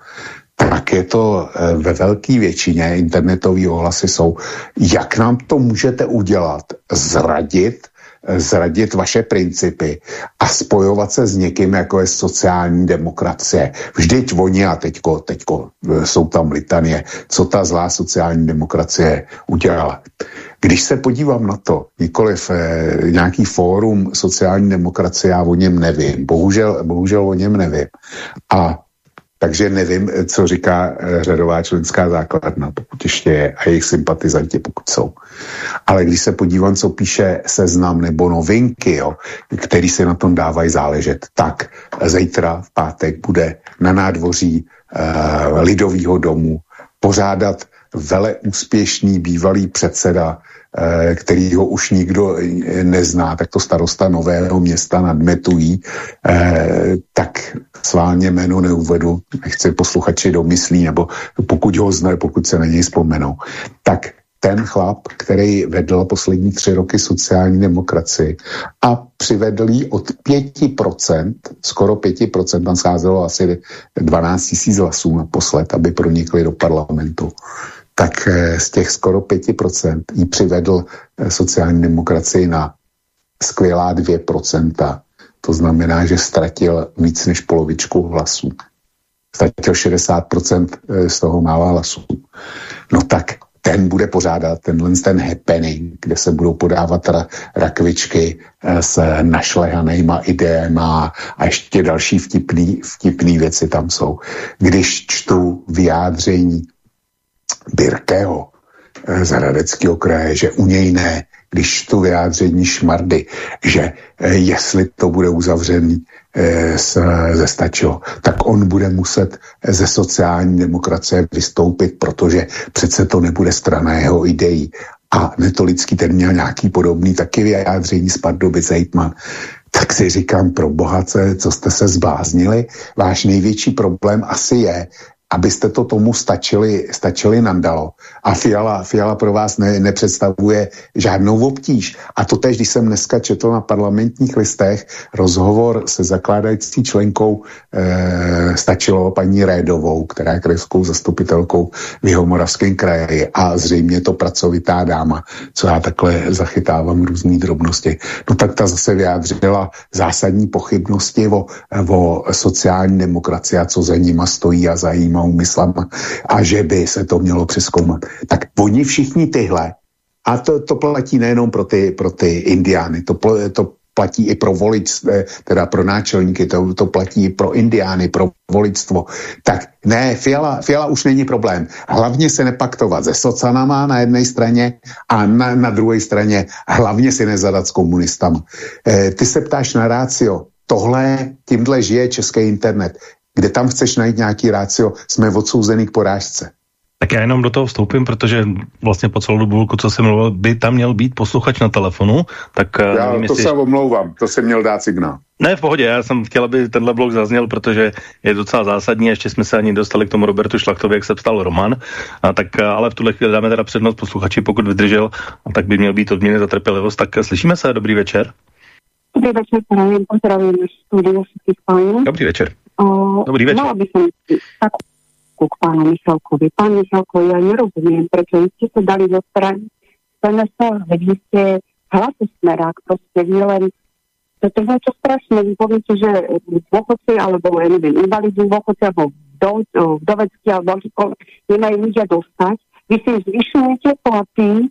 tak je to eh, ve velké většině internetové ohlasy jsou, jak nám to můžete udělat, zradit, eh, zradit vaše principy a spojovat se s někým, jako je sociální demokracie. Vždyť oni a teďko, teďko eh, jsou tam litanie, co ta zlá sociální demokracie udělala. Když se podívám na to, nikoliv eh, nějaký fórum sociální demokracie, já o něm nevím, bohužel, bohužel o něm nevím. A takže nevím, co říká eh, řadová členská základna, pokud ještě je, a jejich sympatizanti, pokud jsou. Ale když se podívám, co píše seznam nebo novinky, jo, který se na tom dávají záležet, tak zítra v pátek bude na nádvoří uh, Lidového domu pořádat vele úspěšný bývalý předseda Eh, který ho už nikdo eh, nezná, tak to starosta Nového města nadmetují, eh, tak sválně jméno neuvedu, nechci posluchači domyslí, nebo pokud ho znají, pokud se na něj vzpomenou, tak ten chlap, který vedl poslední tři roky sociální demokracii a přivedl ji od 5%, skoro 5%, tam scházelo asi 12 tisíc hlasů naposled, aby pronikli do parlamentu tak eh, z těch skoro 5% jí přivedl eh, sociální demokracii na skvělá 2%. To znamená, že ztratil víc než polovičku hlasů. Ztratil 60% eh, z toho mála hlasů. No tak ten bude pořádat tenhle ten happening, kde se budou podávat ra, rakvičky s našlehanýma ideema a ještě další vtipný, vtipný věci tam jsou. Když čtu vyjádření Birkého eh, z Hradeckého kraje, že u něj ne, když tu vyjádření šmardy, že eh, jestli to bude uzavřený eh, ze stačilo, tak on bude muset ze sociální demokracie vystoupit, protože přece to nebude strana jeho ideí. A Netolický ten měl nějaký podobný taky vyjádření z Pardubic Hejtman. Tak si říkám, pro bohace, co jste se zbláznili, váš největší problém asi je, abyste to tomu stačili, stačili nandalo. A Fiala, Fiala pro vás ne, nepředstavuje žádnou obtíž. A to tež, když jsem dneska četl na parlamentních listech rozhovor se zakládající členkou e, stačilo paní Rédovou, která je krajskou zastupitelkou v Jihomoravském kraji a zřejmě to pracovitá dáma, co já takhle zachytávám různé drobnosti. No tak ta zase vyjádřila zásadní pochybnosti o, o sociální demokracii a co za nima stojí a zajímá zlýma úmyslama a že by se to mělo přeskoumat. Tak oni všichni tyhle, a to, to platí nejenom pro ty, pro ty indiány, to, to platí i pro volič, teda pro náčelníky, to, to platí i pro indiány, pro voličstvo. Tak ne, Fiala, Fiala už není problém. Hlavně se nepaktovat se socanama na jedné straně a na, na druhé straně hlavně si nezadat s komunistama. E, ty se ptáš na rácio. Tohle, tímhle žije český internet. Kde tam chceš najít nějaký rácio, jsme odsouzený k porážce. Tak já jenom do toho vstoupím, protože vlastně po celou dobu, co jsem mluvil, by tam měl být posluchač na telefonu. Tak eh, já nevím, to jestli... se omlouvám, to jsem měl dát signál. Ne, v pohodě, já jsem chtěl, aby tenhle blok zazněl, protože je docela zásadní, ještě jsme se ani dostali k tomu Robertu Šlachtovi, jak se ptal Roman, a tak, eh, ale v tuhle chvíli dáme teda přednost posluchači, pokud vydržel, a tak by měl být odměny za trpělivost. Tak eh, slyšíme se, dobrý večer. Dobrý večer, pravím, pozdravím pánů. Dobrý večer. Dobrý večer. Mala by som tak otázku k pánu Michalkovi. Pán Michalko, ja nerozumiem, prečo vy ste sa dali zo strany SNS, veď vy ste hlasosmerák, proste vy len to je niečo strašné. Vy poviete, že dôchodci, alebo ja neviem, invalidní dôchodci, alebo vdoveckí, alebo nemajú ľudia dostať. Vy si zvyšujete platy,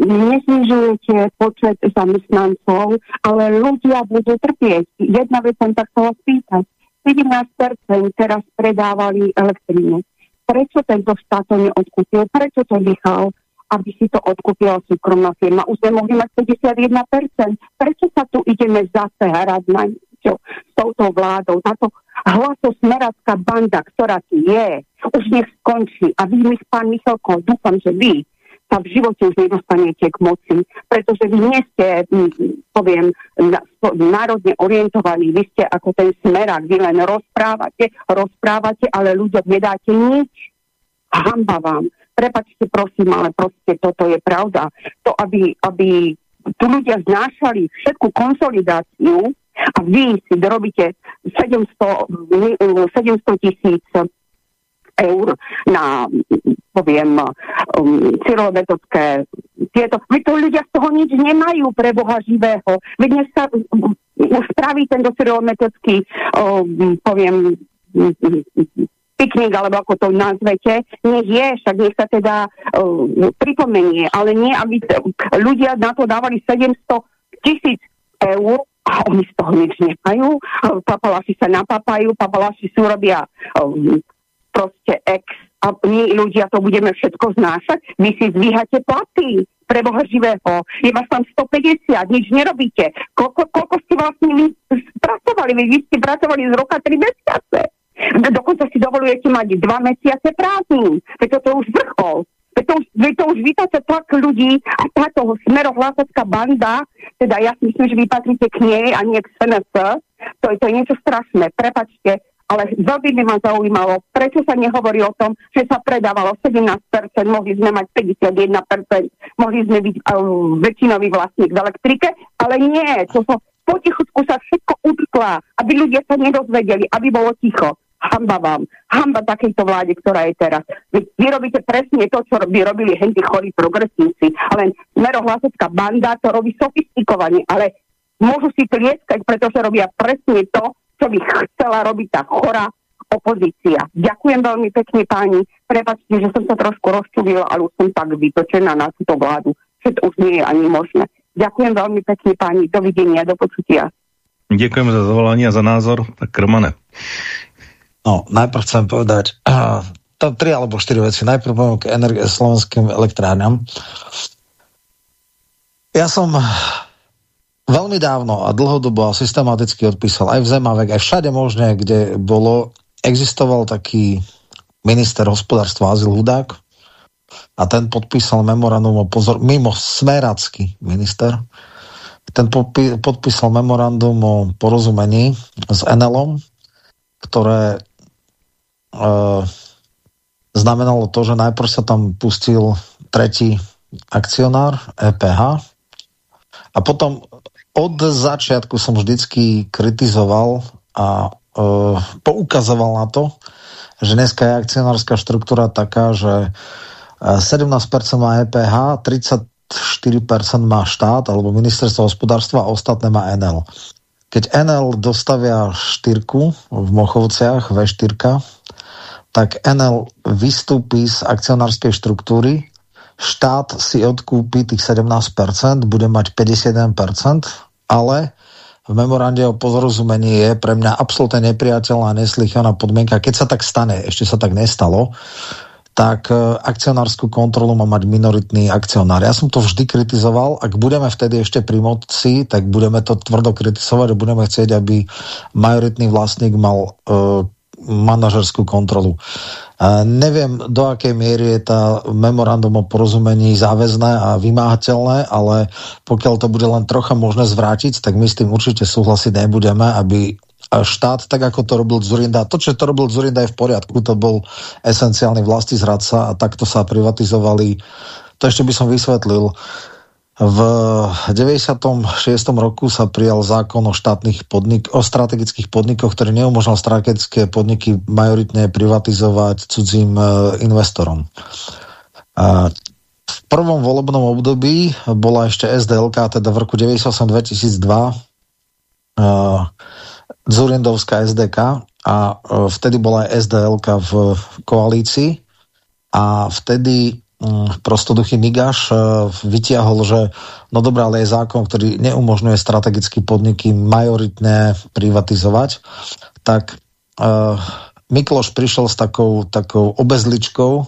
neznižujete počet zamestnancov, ale ľudia budú trpieť. Jedna vec som tak chcela spýtať. 17% teraz predávali elektrínu. Prečo tento štát to neodkúpil? Prečo to nechal, aby si to odkúpila súkromná firma? Už sme mohli mať 51%. Prečo sa tu ideme zase hrať na niečo s touto vládou? Táto hlasosmeracká banda, ktorá tu je, už nech skončí. A vy, pán Michalko, dúfam, že vy sa v živote už nedostanete k moci, pretože vy nie ste, poviem, národne orientovaní, vy ste ako ten smerak, vy len rozprávate, rozprávate, ale ľuďom nedáte nič. Hamba vám. Prepačte, prosím, ale proste toto je pravda. To, aby, aby tu ľudia znášali všetku konsolidáciu a vy si dorobíte 700 tisíc eur na poviem, um, cyrilometodské tieto. Veď to ľudia z toho nič nemajú pre Boha živého. Veď dnes sa um, spraví tento cyrilometodský, um, poviem, piknik, alebo ako to nazvete, nech je, však nech sa teda uh, pripomenie, ale nie, aby ľudia na to dávali 700 tisíc eur a oni z toho nič nemajú. Papalaši sa napapajú, papalaši sú robia um, proste ex a my ľudia to budeme všetko znášať. Vy si zvíhate platy pre Boha živého. Je vás tam 150, nič nerobíte. Koľko, koľko ste vlastne vy pracovali? Vy, ste pracovali z roka 3 mesiace. Dokonca si dovolujete mať 2 mesiace prázdnin. Veď toto je už vrchol. Veď to veď to už vytáte tak ľudí a táto smerohlásacká banda, teda ja si myslím, že vy patríte k nej a nie k SNS, to je, to je niečo strašné. Prepačte, ale veľmi by ma zaujímalo, prečo sa nehovorí o tom, že sa predávalo 17%, mohli sme mať 51%, mohli sme byť uh, väčšinový vlastník v elektrike, ale nie, to so, potichutku sa všetko utkla, aby ľudia sa nedozvedeli, aby bolo ticho. Hamba vám. Hamba takejto vláde, ktorá je teraz. Vy, vy robíte presne to, čo by robili henty chorí progresívci. Ale smerohlasecká banda to robí sofistikovane, ale môžu si tlieskať, pretože robia presne to, čo by chcela robiť tá chorá opozícia. Ďakujem veľmi pekne páni. Prepačte, že som sa trošku rozčulila, ale už som tak vytočená na túto vládu, že to už nie je ani možné. Ďakujem veľmi pekne páni. Dovidenia, do počutia. Ďakujem za zavolanie a za názor. Tak Romane. No, najprv chcem povedať, uh, tam tri alebo štyri veci. Najprv poviem k slovenským elektrárňam. Ja som veľmi dávno a dlhodobo a systematicky odpísal aj v Zemavek, aj všade možné, kde bolo, existoval taký minister hospodárstva Azil Hudák a ten podpísal memorandum o pozor, mimo smeracký minister, ten podpísal memorandum o porozumení s NLom, ktoré e, znamenalo to, že najprv sa tam pustil tretí akcionár EPH a potom od začiatku som vždycky kritizoval a e, poukazoval na to, že dneska je akcionárska štruktúra taká, že 17% e, má EPH, 34% má štát alebo ministerstvo hospodárstva a ostatné má NL. Keď NL dostavia štyrku v Mochovciach, V4, tak NL vystúpi z akcionárskej štruktúry, štát si odkúpi tých 17%, bude mať 51%, ale v memorande o porozumení je pre mňa absolútne nepriateľná neslychaná podmienka. Keď sa tak stane, ešte sa tak nestalo, tak e, akcionárskú kontrolu má mať minoritný akcionár. Ja som to vždy kritizoval. Ak budeme vtedy ešte pri moci, tak budeme to tvrdo kritizovať a budeme chcieť, aby majoritný vlastník mal uh, manažerskú kontrolu. Neviem, do akej miery je tá memorandum o porozumení záväzné a vymáhateľné, ale pokiaľ to bude len trocha možné zvrátiť, tak my s tým určite súhlasiť nebudeme, aby štát, tak ako to robil Zurinda. To, čo to robil Zurinda je v poriadku, to bol esenciálny vlasti zradca a takto sa privatizovali. To ešte by som vysvetlil. V 96. roku sa prijal zákon o štátnych podnik, o strategických podnikoch, ktorý neumožnil strategické podniky majoritne privatizovať cudzím e, investorom. A v prvom volebnom období bola ešte SDLK, teda v roku 98-2002 Zurindovská SDK a e, vtedy bola aj SDLK v koalícii a vtedy prostoduchý Migaš eh, vytiahol, že no dobré, ale je zákon, ktorý neumožňuje strategické podniky majoritne privatizovať, tak uh, Mikloš prišiel s takou, takou obezličkou,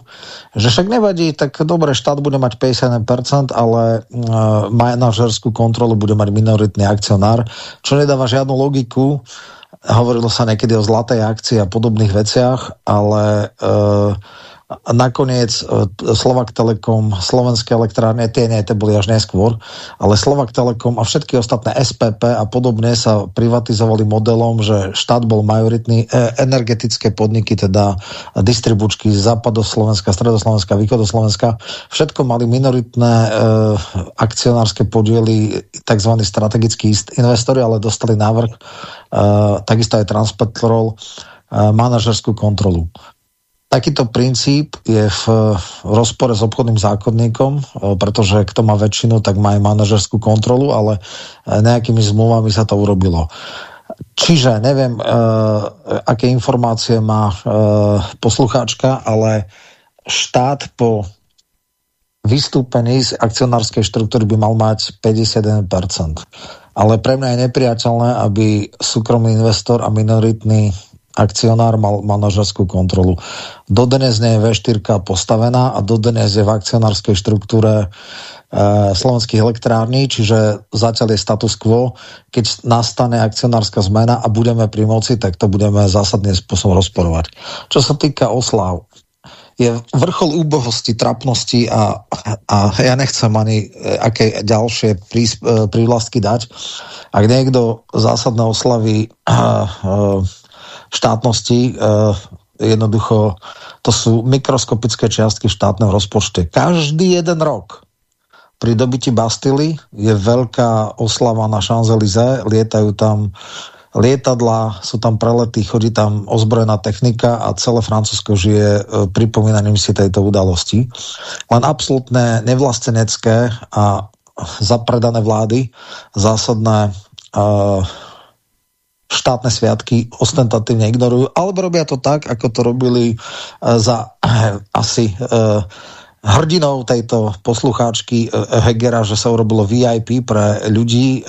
že však nevadí, tak dobre, štát bude mať 51%, ale uh, manažerskú kontrolu bude mať minoritný akcionár, čo nedáva žiadnu logiku. Hovorilo sa niekedy o zlatej akcii a podobných veciach, ale uh, nakoniec e, Slovak Telekom, Slovenské elektrárne, tie nie, tie boli až neskôr, ale Slovak Telekom a všetky ostatné SPP a podobne sa privatizovali modelom, že štát bol majoritný, e, energetické podniky, teda distribučky Západoslovenska, Stredoslovenska, Východoslovenska, všetko mali minoritné e, akcionárske podiely, tzv. strategickí investori, ale dostali návrh, e, takisto aj Transpetrol, e, manažerskú kontrolu. Takýto princíp je v rozpore s obchodným zákonníkom, e, pretože kto má väčšinu, tak má aj manažerskú kontrolu, ale e, nejakými zmluvami sa to urobilo. Čiže neviem, uh, aké informácie má uh, poslucháčka, ale štát po vystúpení z akcionárskej štruktúry by mal mať 51%. Ale pre mňa je nepriateľné, aby súkromný investor a minoritný akcionár mal manažerskú kontrolu. Dodnes nie je V4 postavená a dodnes je v akcionárskej štruktúre e, slovenských elektrární, čiže zatiaľ je status quo. Keď nastane akcionárska zmena a budeme pri moci, tak to budeme zásadným spôsobom rozporovať. Čo sa týka oslav, je vrchol úbohosti, trapnosti a, a ja nechcem ani e, aké ďalšie e, prívlastky dať. Ak niekto zásadné oslavy uh, uh, štátnosti. Eh, jednoducho, to sú mikroskopické čiastky v štátnom rozpočte. Každý jeden rok pri dobiti Bastily je veľká oslava na Champs-Élysées, lietajú tam lietadla, sú tam prelety, chodí tam ozbrojená technika a celé Francúzsko žije e, pripomínaním si tejto udalosti. Len absolútne nevlastenecké a zapredané vlády, zásadné e, štátne sviatky ostentatívne ignorujú, alebo robia to tak, ako to robili uh, za uh, asi uh, hrdinou tejto poslucháčky Hegera, že sa urobilo VIP pre ľudí,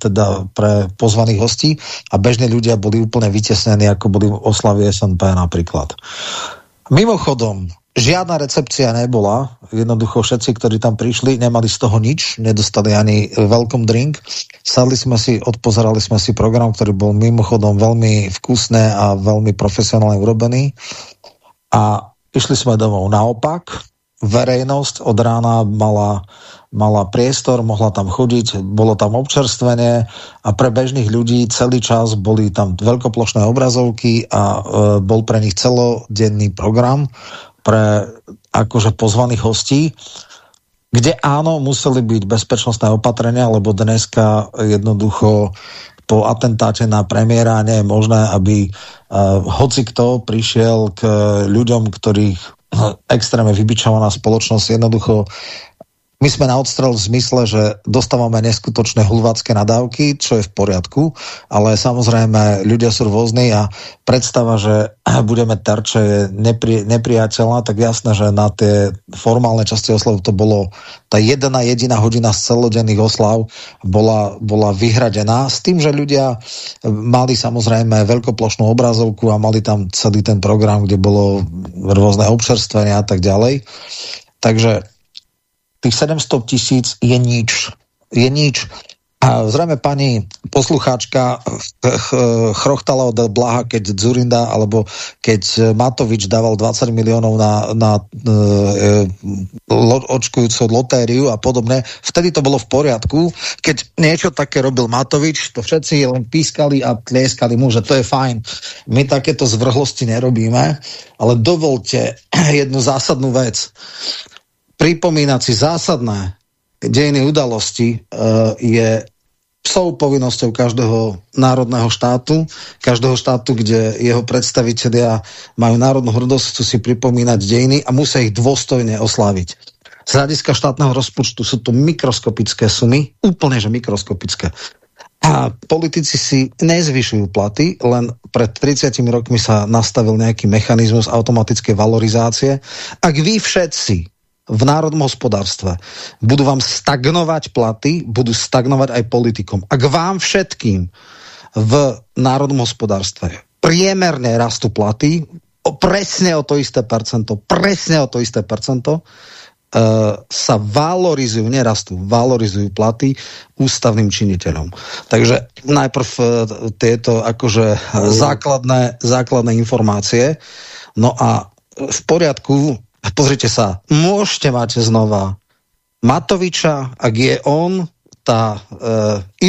teda pre pozvaných hostí a bežní ľudia boli úplne vytesnení, ako boli oslavy SNP napríklad. Mimochodom, Žiadna recepcia nebola, jednoducho všetci, ktorí tam prišli, nemali z toho nič, nedostali ani welcome drink. Sadli sme si, odpozerali sme si program, ktorý bol mimochodom veľmi vkusné a veľmi profesionálne urobený. A išli sme domov. Naopak, verejnosť od rána mala, mala priestor, mohla tam chodiť, bolo tam občerstvenie a pre bežných ľudí celý čas boli tam veľkoplošné obrazovky a e, bol pre nich celodenný program pre akože pozvaných hostí, kde áno, museli byť bezpečnostné opatrenia, lebo dneska jednoducho po atentáte na premiéra nie je možné, aby uh, hoci kto prišiel k ľuďom, ktorých uh, extrémne vybičovaná spoločnosť jednoducho my sme na odstrel v zmysle, že dostávame neskutočné hulvácké nadávky, čo je v poriadku, ale samozrejme ľudia sú rôzni a predstava, že budeme terče je nepri, nepriateľná, tak jasné, že na tie formálne časti oslav to bolo tá jedna jediná hodina z celodenných oslav bola, bola vyhradená s tým, že ľudia mali samozrejme veľkoplošnú obrazovku a mali tam celý ten program, kde bolo rôzne občerstvenia a tak ďalej. Takže tých 700 tisíc je nič. Je nič. A zrejme pani poslucháčka chrochtala od Blaha, keď Zurinda alebo keď Matovič dával 20 miliónov na, na e, lo, očkujúcu lotériu a podobne. Vtedy to bolo v poriadku. Keď niečo také robil Matovič, to všetci len pískali a tlieskali mu, že to je fajn. My takéto zvrhlosti nerobíme, ale dovolte jednu zásadnú vec pripomínať si zásadné dejiny udalosti uh, je psou povinnosťou každého národného štátu, každého štátu, kde jeho predstavitelia majú národnú hrdosť, chcú si pripomínať dejiny a musia ich dôstojne osláviť. Z hľadiska štátneho rozpočtu sú to mikroskopické sumy, úplne že mikroskopické. A politici si nezvyšujú platy, len pred 30 rokmi sa nastavil nejaký mechanizmus automatickej valorizácie. Ak vy všetci v národnom hospodárstve. Budú vám stagnovať platy, budú stagnovať aj politikom. Ak vám všetkým v národnom hospodárstve priemerne rastú platy, o, presne o to isté percento, presne o to isté percento, Uh, sa valorizujú, nerastú, valorizujú platy ústavným činiteľom. Takže najprv uh, tieto akože základné, základné informácie. No a v poriadku, a pozrite sa, môžete mať znova Matoviča, ak je on tá e,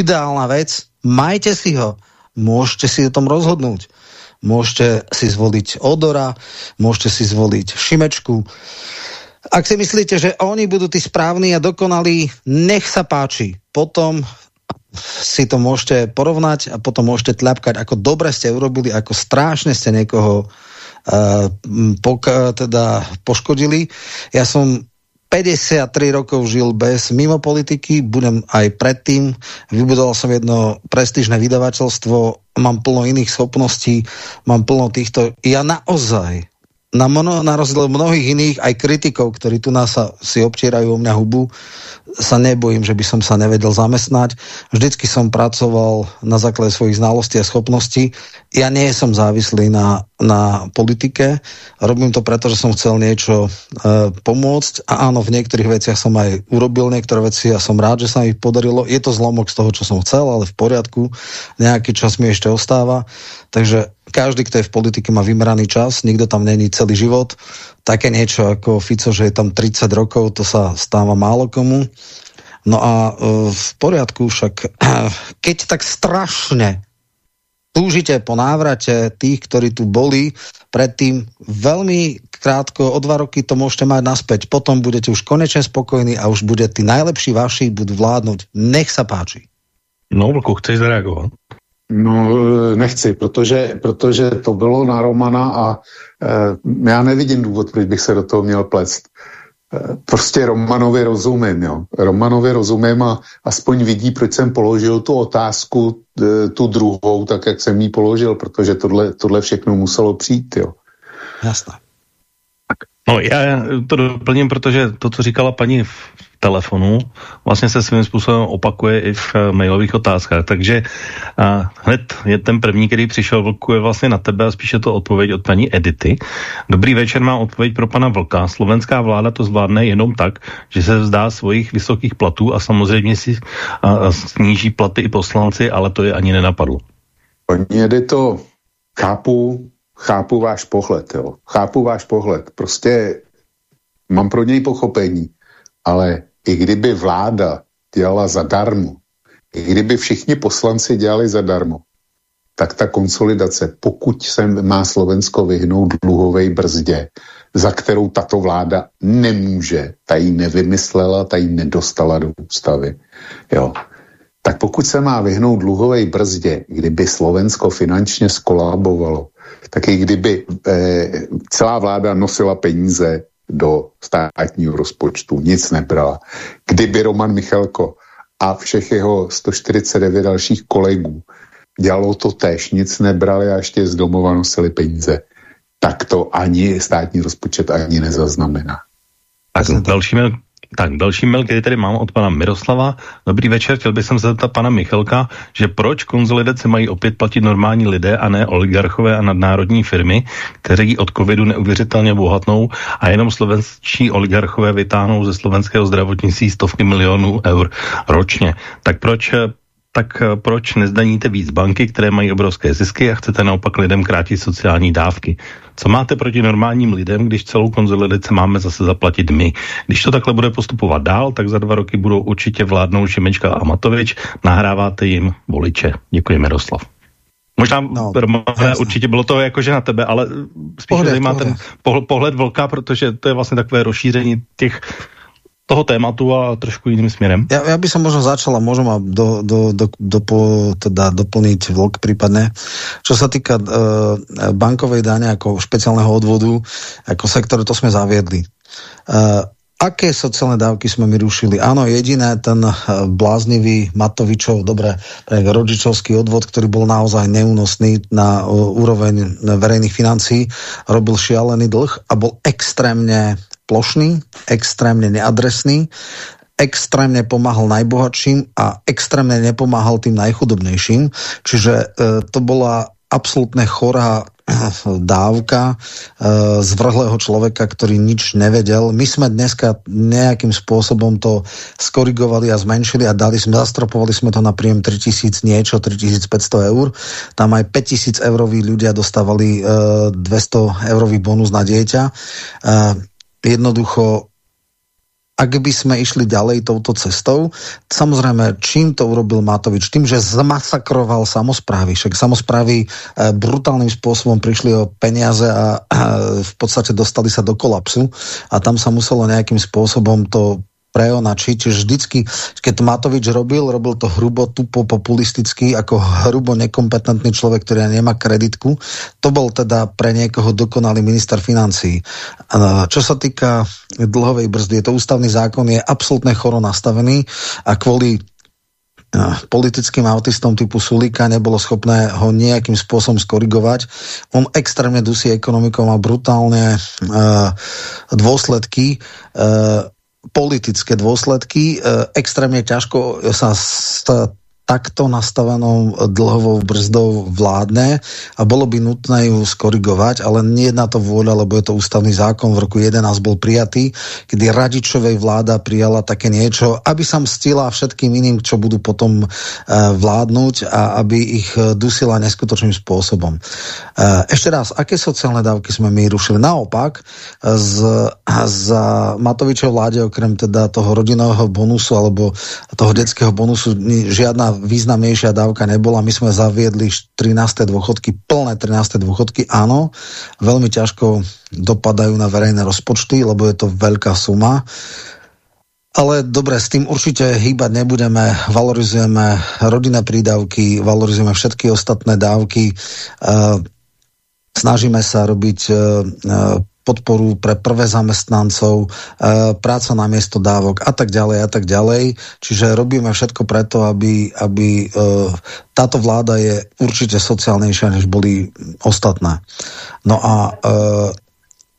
ideálna vec, majte si ho, môžete si o tom rozhodnúť. Môžete si zvoliť Odora, môžete si zvoliť Šimečku. Ak si myslíte, že oni budú tí správni a dokonalí, nech sa páči. Potom si to môžete porovnať a potom môžete tľapkať, ako dobre ste urobili, ako strašne ste niekoho Eh, pok teda poškodili. Ja som 53 rokov žil bez mimo politiky, budem aj predtým. Vybudoval som jedno prestížne vydavateľstvo, mám plno iných schopností, mám plno týchto... Ja naozaj na, mno, na rozdiel mnohých iných, aj kritikov, ktorí tu nás sa, si obtierajú o mňa hubu, sa nebojím, že by som sa nevedel zamestnať. Vždycky som pracoval na základe svojich znalostí a schopností. Ja nie som závislý na, na politike. Robím to preto, že som chcel niečo e, pomôcť. A áno, v niektorých veciach som aj urobil niektoré veci a som rád, že sa mi podarilo. Je to zlomok z toho, čo som chcel, ale v poriadku. Nejaký čas mi ešte ostáva. Takže každý, kto je v politike, má vymeraný čas, nikto tam není celý život. Také niečo ako Fico, že je tam 30 rokov, to sa stáva málo komu. No a e, v poriadku však, keď tak strašne túžite po návrate tých, ktorí tu boli predtým veľmi krátko, o dva roky to môžete mať naspäť, potom budete už konečne spokojní a už bude tí najlepší vaši budú vládnuť. Nech sa páči. No, Vlku, chceš zareagovat? No, e, nechci, protože, protože to bylo na Romana a e, já nevidím důvod, proč bych se do toho měl plést. E, prostě Romanovi rozumím, jo. Romanovi rozumím a aspoň vidí, proč jsem položil tu otázku, e, tu druhou, tak jak jsem ji položil, protože tohle, tohle všechno muselo přijít, jo. Jasné. No já to doplním, protože to, co říkala paní telefonu, vlastně se svým způsobem opakuje i v eh, mailových otázkách. Takže a hned je ten první, který přišel Vlku, je vlastně na tebe a spíše to odpověď od paní Edity. Dobrý večer, má odpověď pro pana Vlka. Slovenská vláda to zvládne jenom tak, že se vzdá svojich vysokých platů a samozřejmě si a, a sníží platy i poslanci, ale to je ani nenapadlo. Paní Edito, chápu, chápu váš pohled, jo. Chápu váš pohled. Prostě mám pro něj pochopení, ale i kdyby vláda dělala zadarmo, i kdyby všichni poslanci dělali zadarmo, tak ta konsolidace, pokud se má Slovensko vyhnout dluhové brzdě, za kterou tato vláda nemůže, ta ji nevymyslela, ta ji nedostala do ústavy, jo, tak pokud se má vyhnout dluhové brzdě, kdyby Slovensko finančně skolabovalo, tak i kdyby eh, celá vláda nosila peníze do státního rozpočtu, nic nebrala. Kdyby Roman Michalko a všech jeho 149 dalších kolegů dělalo to tež, nic nebrali a ještě z domova nosili peníze, tak to ani státní rozpočet ani nezaznamená. Tak další tak další mail, který tady mám od pana Miroslava. Dobrý večer, chtěl bych se zeptat pana Michalka, že proč konzolidace mají opět platit normální lidé a ne oligarchové a nadnárodní firmy, kteří od covidu neuvěřitelně bohatnou a jenom slovenští oligarchové vytáhnou ze slovenského zdravotnictví stovky milionů eur ročně. Tak proč tak eh, proč nezdaníte víc banky, které mají obrovské zisky a chcete naopak lidem krátit sociální dávky? Co máte proti normálním lidem, když celou konzolidaci máme zase zaplatit my? Když to takhle bude postupovat dál, tak za dva roky budou určitě vládnout Šimečka a Matovič, nahráváte jim voliče. Děkuji, Miroslav. Možná, no, Romane, určitě bylo to jakože na tebe, ale spíš pohled, má ten pohled vlka, protože to je vlastně takové rozšíření těch toho tématu a trošku jiným směrem. Ja, ja by som možno začal a môžem do, do, do, do, po, teda doplniť vlog prípadne. Čo sa týka uh, bankovej dane ako špeciálneho odvodu, ako sektor, to sme zaviedli. Uh, aké sociálne dávky sme my rušili? Áno, jediné ten bláznivý Matovičov, dobre, rodičovský odvod, ktorý bol naozaj neúnosný na úroveň verejných financí, robil šialený dlh a bol extrémne plošný, extrémne neadresný, extrémne pomáhal najbohatším a extrémne nepomáhal tým najchudobnejším. Čiže e, to bola absolútne chorá dávka e, zvrhlého človeka, ktorý nič nevedel. My sme dneska nejakým spôsobom to skorigovali a zmenšili a dali sme, zastropovali sme to na príjem 3000 niečo, 3500 eur. Tam aj 5000 euroví ľudia dostávali e, 200 eurový bonus na dieťa. E, jednoducho ak by sme išli ďalej touto cestou, samozrejme, čím to urobil Matovič? Tým, že zmasakroval samozprávy. Však samozprávy e, brutálnym spôsobom prišli o peniaze a v podstate dostali sa do kolapsu a tam sa muselo nejakým spôsobom to preonačiť. Čiže vždycky, keď to Matovič robil, robil to hrubo, tupo, populisticky, ako hrubo nekompetentný človek, ktorý nemá kreditku. To bol teda pre niekoho dokonalý minister financí. Čo sa týka dlhovej brzdy, je to ústavný zákon, je absolútne choro nastavený a kvôli politickým autistom typu Sulika nebolo schopné ho nejakým spôsobom skorigovať. On extrémne dusí ekonomikou, má brutálne uh, dôsledky. Uh, politické dôsledky. E, extrémne ťažko sa takto nastavenou dlhovou brzdou vládne a bolo by nutné ju skorigovať, ale nie je to vôľa, lebo je to ústavný zákon, v roku 11 bol prijatý, kedy Radičovej vláda prijala také niečo, aby sa mstila všetkým iným, čo budú potom uh, vládnuť a aby ich dusila neskutočným spôsobom. Uh, ešte raz, aké sociálne dávky sme my rušili? Naopak, z, za Matovičov vláde, okrem teda toho rodinného bonusu alebo toho detského bonusu, žiadna významnejšia dávka nebola. My sme zaviedli 13. dôchodky, plné 13. dôchodky, áno, veľmi ťažko dopadajú na verejné rozpočty, lebo je to veľká suma. Ale dobre, s tým určite hýbať nebudeme. Valorizujeme rodinné prídavky, valorizujeme všetky ostatné dávky. Snažíme sa robiť podporu pre prvé zamestnancov, e, práca na miesto dávok a tak ďalej a tak ďalej. Čiže robíme všetko preto, aby, aby e, táto vláda je určite sociálnejšia, než boli ostatné. No a e,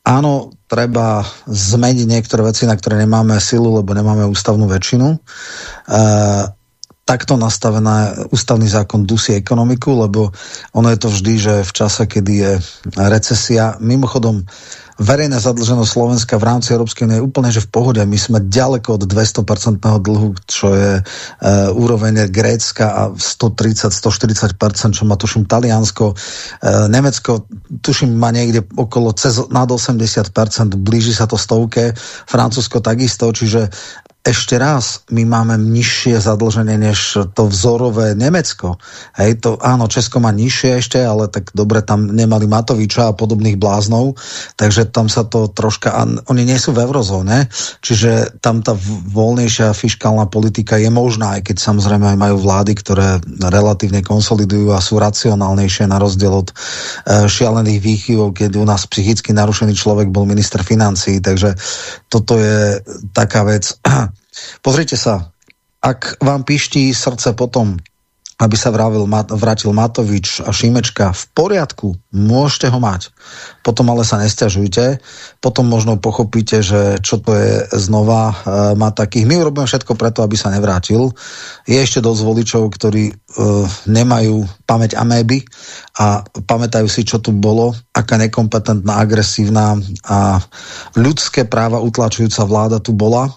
áno, treba zmeniť niektoré veci, na ktoré nemáme silu, lebo nemáme ústavnú väčšinu. takto nastavená ústavný zákon dusí ekonomiku, lebo ono je to vždy, že v čase, kedy je recesia, mimochodom verejná zadlženosť Slovenska v rámci Európskej únie je úplne že v pohode. My sme ďaleko od 200% dlhu, čo je e, úroveň Grécka a 130-140%, čo má tuším Taliansko. E, Nemecko tuším má niekde okolo cez nad 80%, blíži sa to stovke, Francúzsko takisto, čiže ešte raz, my máme nižšie zadlženie než to vzorové Nemecko. Hej, to, áno, Česko má nižšie ešte, ale tak dobre, tam nemali Matoviča a podobných bláznov, takže tam sa to troška, oni nie sú v eurozóne, čiže tam tá voľnejšia fiskálna politika je možná, aj keď samozrejme majú vlády, ktoré relatívne konsolidujú a sú racionálnejšie na rozdiel od e, šialených výchyvov, keď u nás psychicky narušený človek bol minister financí, takže toto je taká vec, Pozrite sa, ak vám piští srdce potom, aby sa vrátil Matovič a Šimečka v poriadku, môžete ho mať. Potom ale sa nestiažujte, potom možno pochopíte, že čo to je znova e, má takých. My urobíme všetko preto, aby sa nevrátil. Je ešte dosť voličov, ktorí e, nemajú pamäť améby a pamätajú si, čo tu bolo, aká nekompetentná, agresívna a ľudské práva utlačujúca vláda tu bola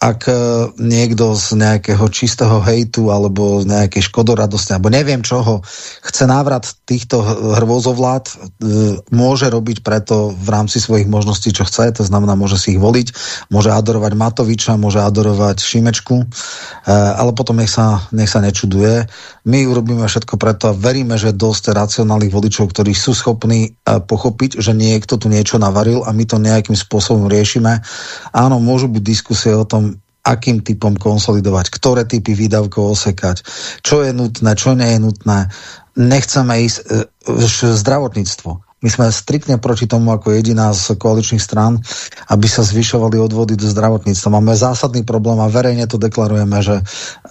ak e, niekto z nejakého čistého hejtu alebo z nejakej škodoradosti, alebo neviem čoho, chce návrat týchto hrvozovlád, e, môže robiť preto v rámci svojich možností, čo chce, to znamená, môže si ich voliť, môže adorovať Matoviča, môže adorovať Šimečku, e, ale potom nech sa, nech sa nečuduje. My urobíme všetko preto a veríme, že dosť racionálnych voličov, ktorí sú schopní pochopiť, že niekto tu niečo navaril a my to nejakým spôsobom riešime. Áno, môžu byť diskusie o tom, akým typom konsolidovať, ktoré typy výdavkov osekať, čo je nutné, čo nie je nutné. Nechceme ísť e, zdravotníctvo my sme striktne proti tomu ako jediná z koaličných strán, aby sa zvyšovali odvody do zdravotníctva. Máme zásadný problém a verejne to deklarujeme, že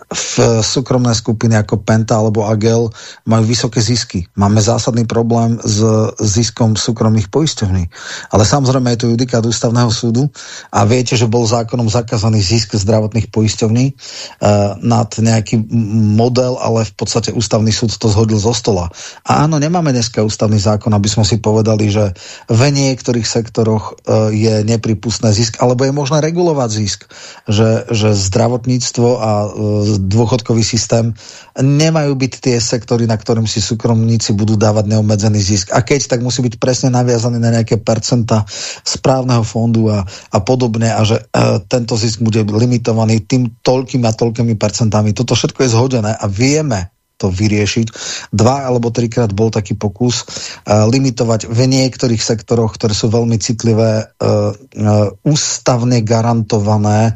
v súkromné skupiny ako Penta alebo Agel majú vysoké zisky. Máme zásadný problém s ziskom súkromných poisťovní. Ale samozrejme je to judikát ústavného súdu a viete, že bol zákonom zakázaný zisk zdravotných poisťovní uh, nad nejaký model, ale v podstate ústavný súd to zhodil zo stola. A áno, nemáme dneska ústavný zákon, aby sme si povedali, že v niektorých sektoroch e, je nepripustné zisk, alebo je možné regulovať zisk, že, že zdravotníctvo a e, dôchodkový systém nemajú byť tie sektory, na ktorým si súkromníci budú dávať neobmedzený zisk. A keď, tak musí byť presne naviazaný na nejaké percenta správneho fondu a, a podobne a že e, tento zisk bude limitovaný tým toľkými a toľkými percentami. Toto všetko je zhodené a vieme, to vyriešiť. Dva alebo trikrát bol taký pokus uh, limitovať v niektorých sektoroch, ktoré sú veľmi citlivé, uh, uh, ústavne garantované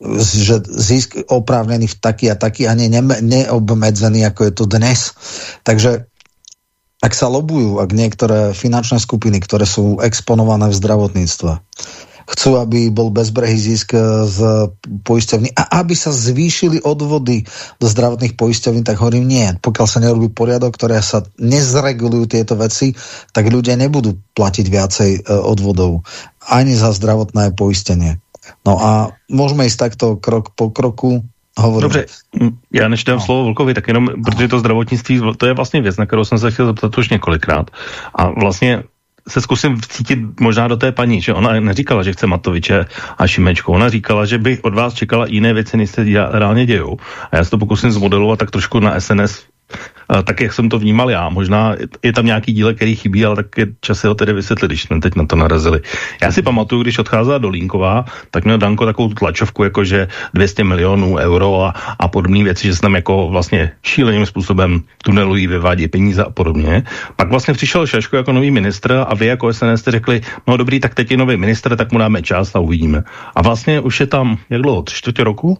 že zisk oprávnený v taký a taký a ne, neobmedzený, ako je to dnes. Takže ak sa lobujú, ak niektoré finančné skupiny, ktoré sú exponované v zdravotníctve, chcú, aby bol bezbrehý zisk eh, z poisťovní a aby sa zvýšili odvody do zdravotných poisťovní, tak hovorím nie. Pokiaľ sa nerobí poriadok, ktoré sa nezregulujú tieto veci, tak ľudia nebudú platiť viacej eh, odvodov ani za zdravotné poistenie. No a môžeme ísť takto krok po kroku, Hovorím. Dobře, já než dám no. slovo Volkovi, tak jenom, protože to zdravotnictví, to je vlastně věc, na kterou jsem se chtěl zeptat už několikrát. A vlastně se zkusím vcítit možná do té paní, že ona neříkala, že chce Matoviče a Šimečku. Ona říkala, že by od vás čekala jiné věci, než se reálně dějou. A já se to pokusím zmodelovat tak trošku na SNS tak, jak jsem to vnímal já. Možná je tam nějaký díle, který chybí, ale tak je čas ho tedy vysvětlit, když jsme teď na to narazili. Já si pamatuju, když odcházela do Línková, tak měl Danko takovou tlačovku, jako že 200 milionů euro a, a podobné věci, že se tam jako vlastně šíleným způsobem tunelují, vyvádí peníze a podobně. Pak vlastně přišel Šaško jako nový ministr a vy jako SNS jste řekli, no dobrý, tak teď je nový ministr, tak mu dáme čas a uvidíme. A vlastně už je tam, jak dlouho, tři čtvrtě roku?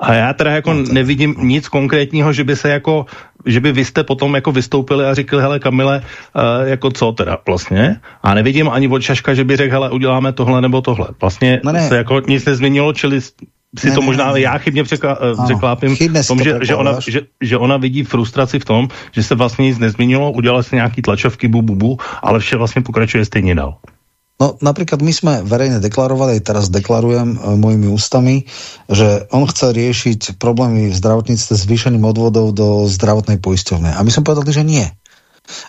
A já teda jako no, nevidím nic konkrétního, že by se jako, že by vy jste potom jako vystoupili a řekli, hele Kamile, uh, jako co teda vlastně? A nevidím ani od Šaška, že by řekl, hele uděláme tohle nebo tohle. Vlastně no ne. se jako nic nezměnilo, čili si ne, to možná ne, já chybně uh, překlápím v tom, že, že, ona, že, že ona vidí frustraci v tom, že se vlastně nic nezměnilo, udělala se nějaký tlačovky bu, bu, bu, ale vše vlastně pokračuje stejně dál. No napríklad my sme verejne deklarovali, aj teraz deklarujem e, mojimi ústami, že on chce riešiť problémy v zdravotníctve zvýšením odvodov do zdravotnej poisťovne. A my som povedali, že nie.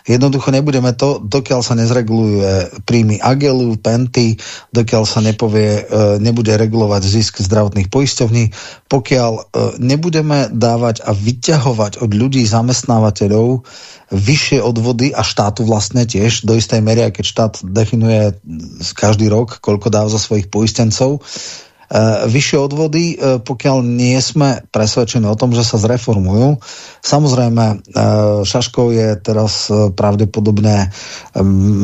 Jednoducho nebudeme to, dokiaľ sa nezreguluje príjmy Agelu, Penty, dokiaľ sa nepovie, e, nebude regulovať zisk zdravotných poisťovní, pokiaľ e, nebudeme dávať a vyťahovať od ľudí zamestnávateľov vyššie odvody a štátu vlastne tiež do istej mery, keď štát definuje každý rok, koľko dáva za svojich poistencov, vyššie odvody, pokiaľ nie sme presvedčení o tom, že sa zreformujú. Samozrejme, Šaškov je teraz pravdepodobne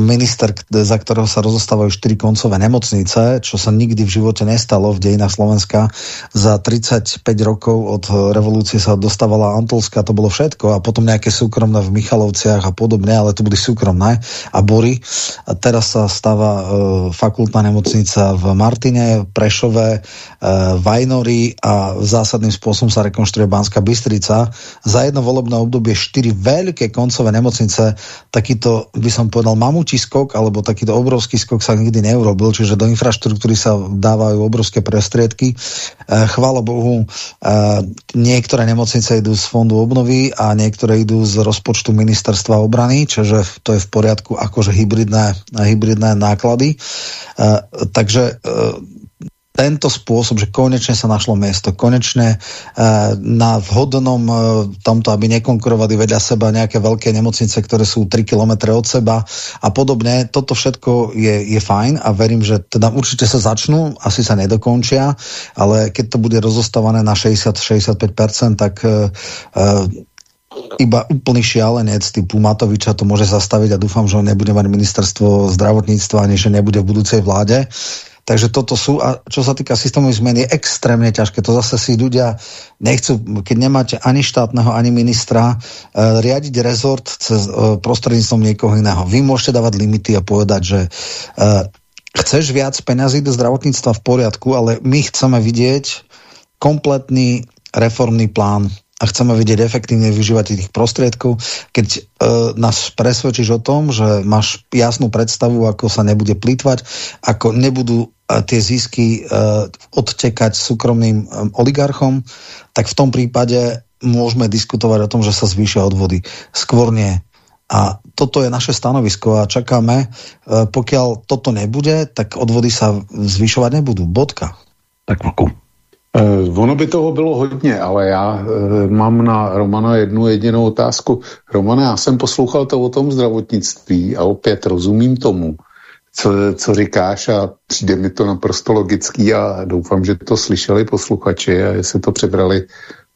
minister, za ktorého sa rozostávajú štyri koncové nemocnice, čo sa nikdy v živote nestalo v dejinách Slovenska. Za 35 rokov od revolúcie sa dostávala Antolska, to bolo všetko a potom nejaké súkromné v Michalovciach a podobne, ale to boli súkromné a Bory. A teraz sa stáva fakultná nemocnica v Martine, E, Vajnory a zásadným spôsobom sa rekonštruuje Banská Bystrica. Za jedno volebné obdobie štyri veľké koncové nemocnice, takýto by som povedal mamutí skok, alebo takýto obrovský skok sa nikdy neurobil, čiže do infraštruktúry sa dávajú obrovské prostriedky. E, chvála Bohu, e, niektoré nemocnice idú z fondu obnovy a niektoré idú z rozpočtu ministerstva obrany, čiže to je v poriadku akože hybridné, hybridné náklady. E, takže e, tento spôsob, že konečne sa našlo miesto, konečne e, na vhodnom e, tomto, aby nekonkurovali vedľa seba nejaké veľké nemocnice, ktoré sú 3 km od seba a podobne. Toto všetko je, je fajn a verím, že teda určite sa začnú, asi sa nedokončia, ale keď to bude rozostávané na 60-65%, tak e, iba úplný šialenec typu Matoviča to môže zastaviť a dúfam, že on nebude mať ministerstvo zdravotníctva ani že nebude v budúcej vláde. Takže toto sú, a čo sa týka systémových zmien, je extrémne ťažké. To zase si ľudia nechcú, keď nemáte ani štátneho, ani ministra, e, riadiť rezort cez e, prostredníctvom niekoho iného. Vy môžete dávať limity a povedať, že e, chceš viac peňazí do zdravotníctva v poriadku, ale my chceme vidieť kompletný reformný plán a chceme vidieť efektívne využívať tých prostriedkov, keď e, nás presvedčíš o tom, že máš jasnú predstavu, ako sa nebude plýtvať, ako nebudú tie zisky e, odtekať súkromným e, oligarchom, tak v tom prípade môžeme diskutovať o tom, že sa zvýšia odvody. Skôr nie. A toto je naše stanovisko a čakáme, e, pokiaľ toto nebude, tak odvody sa zvyšovať nebudú. Bodka. Tak Eh, ono by toho bylo hodně, ale já mám na Romana jednu jedinou otázku. Romana, já jsem poslouchal to o tom zdravotnictví a opět rozumím tomu, co, co říkáš a přijde mi to naprosto logický a doufám, že to slyšeli posluchači a jestli to přebrali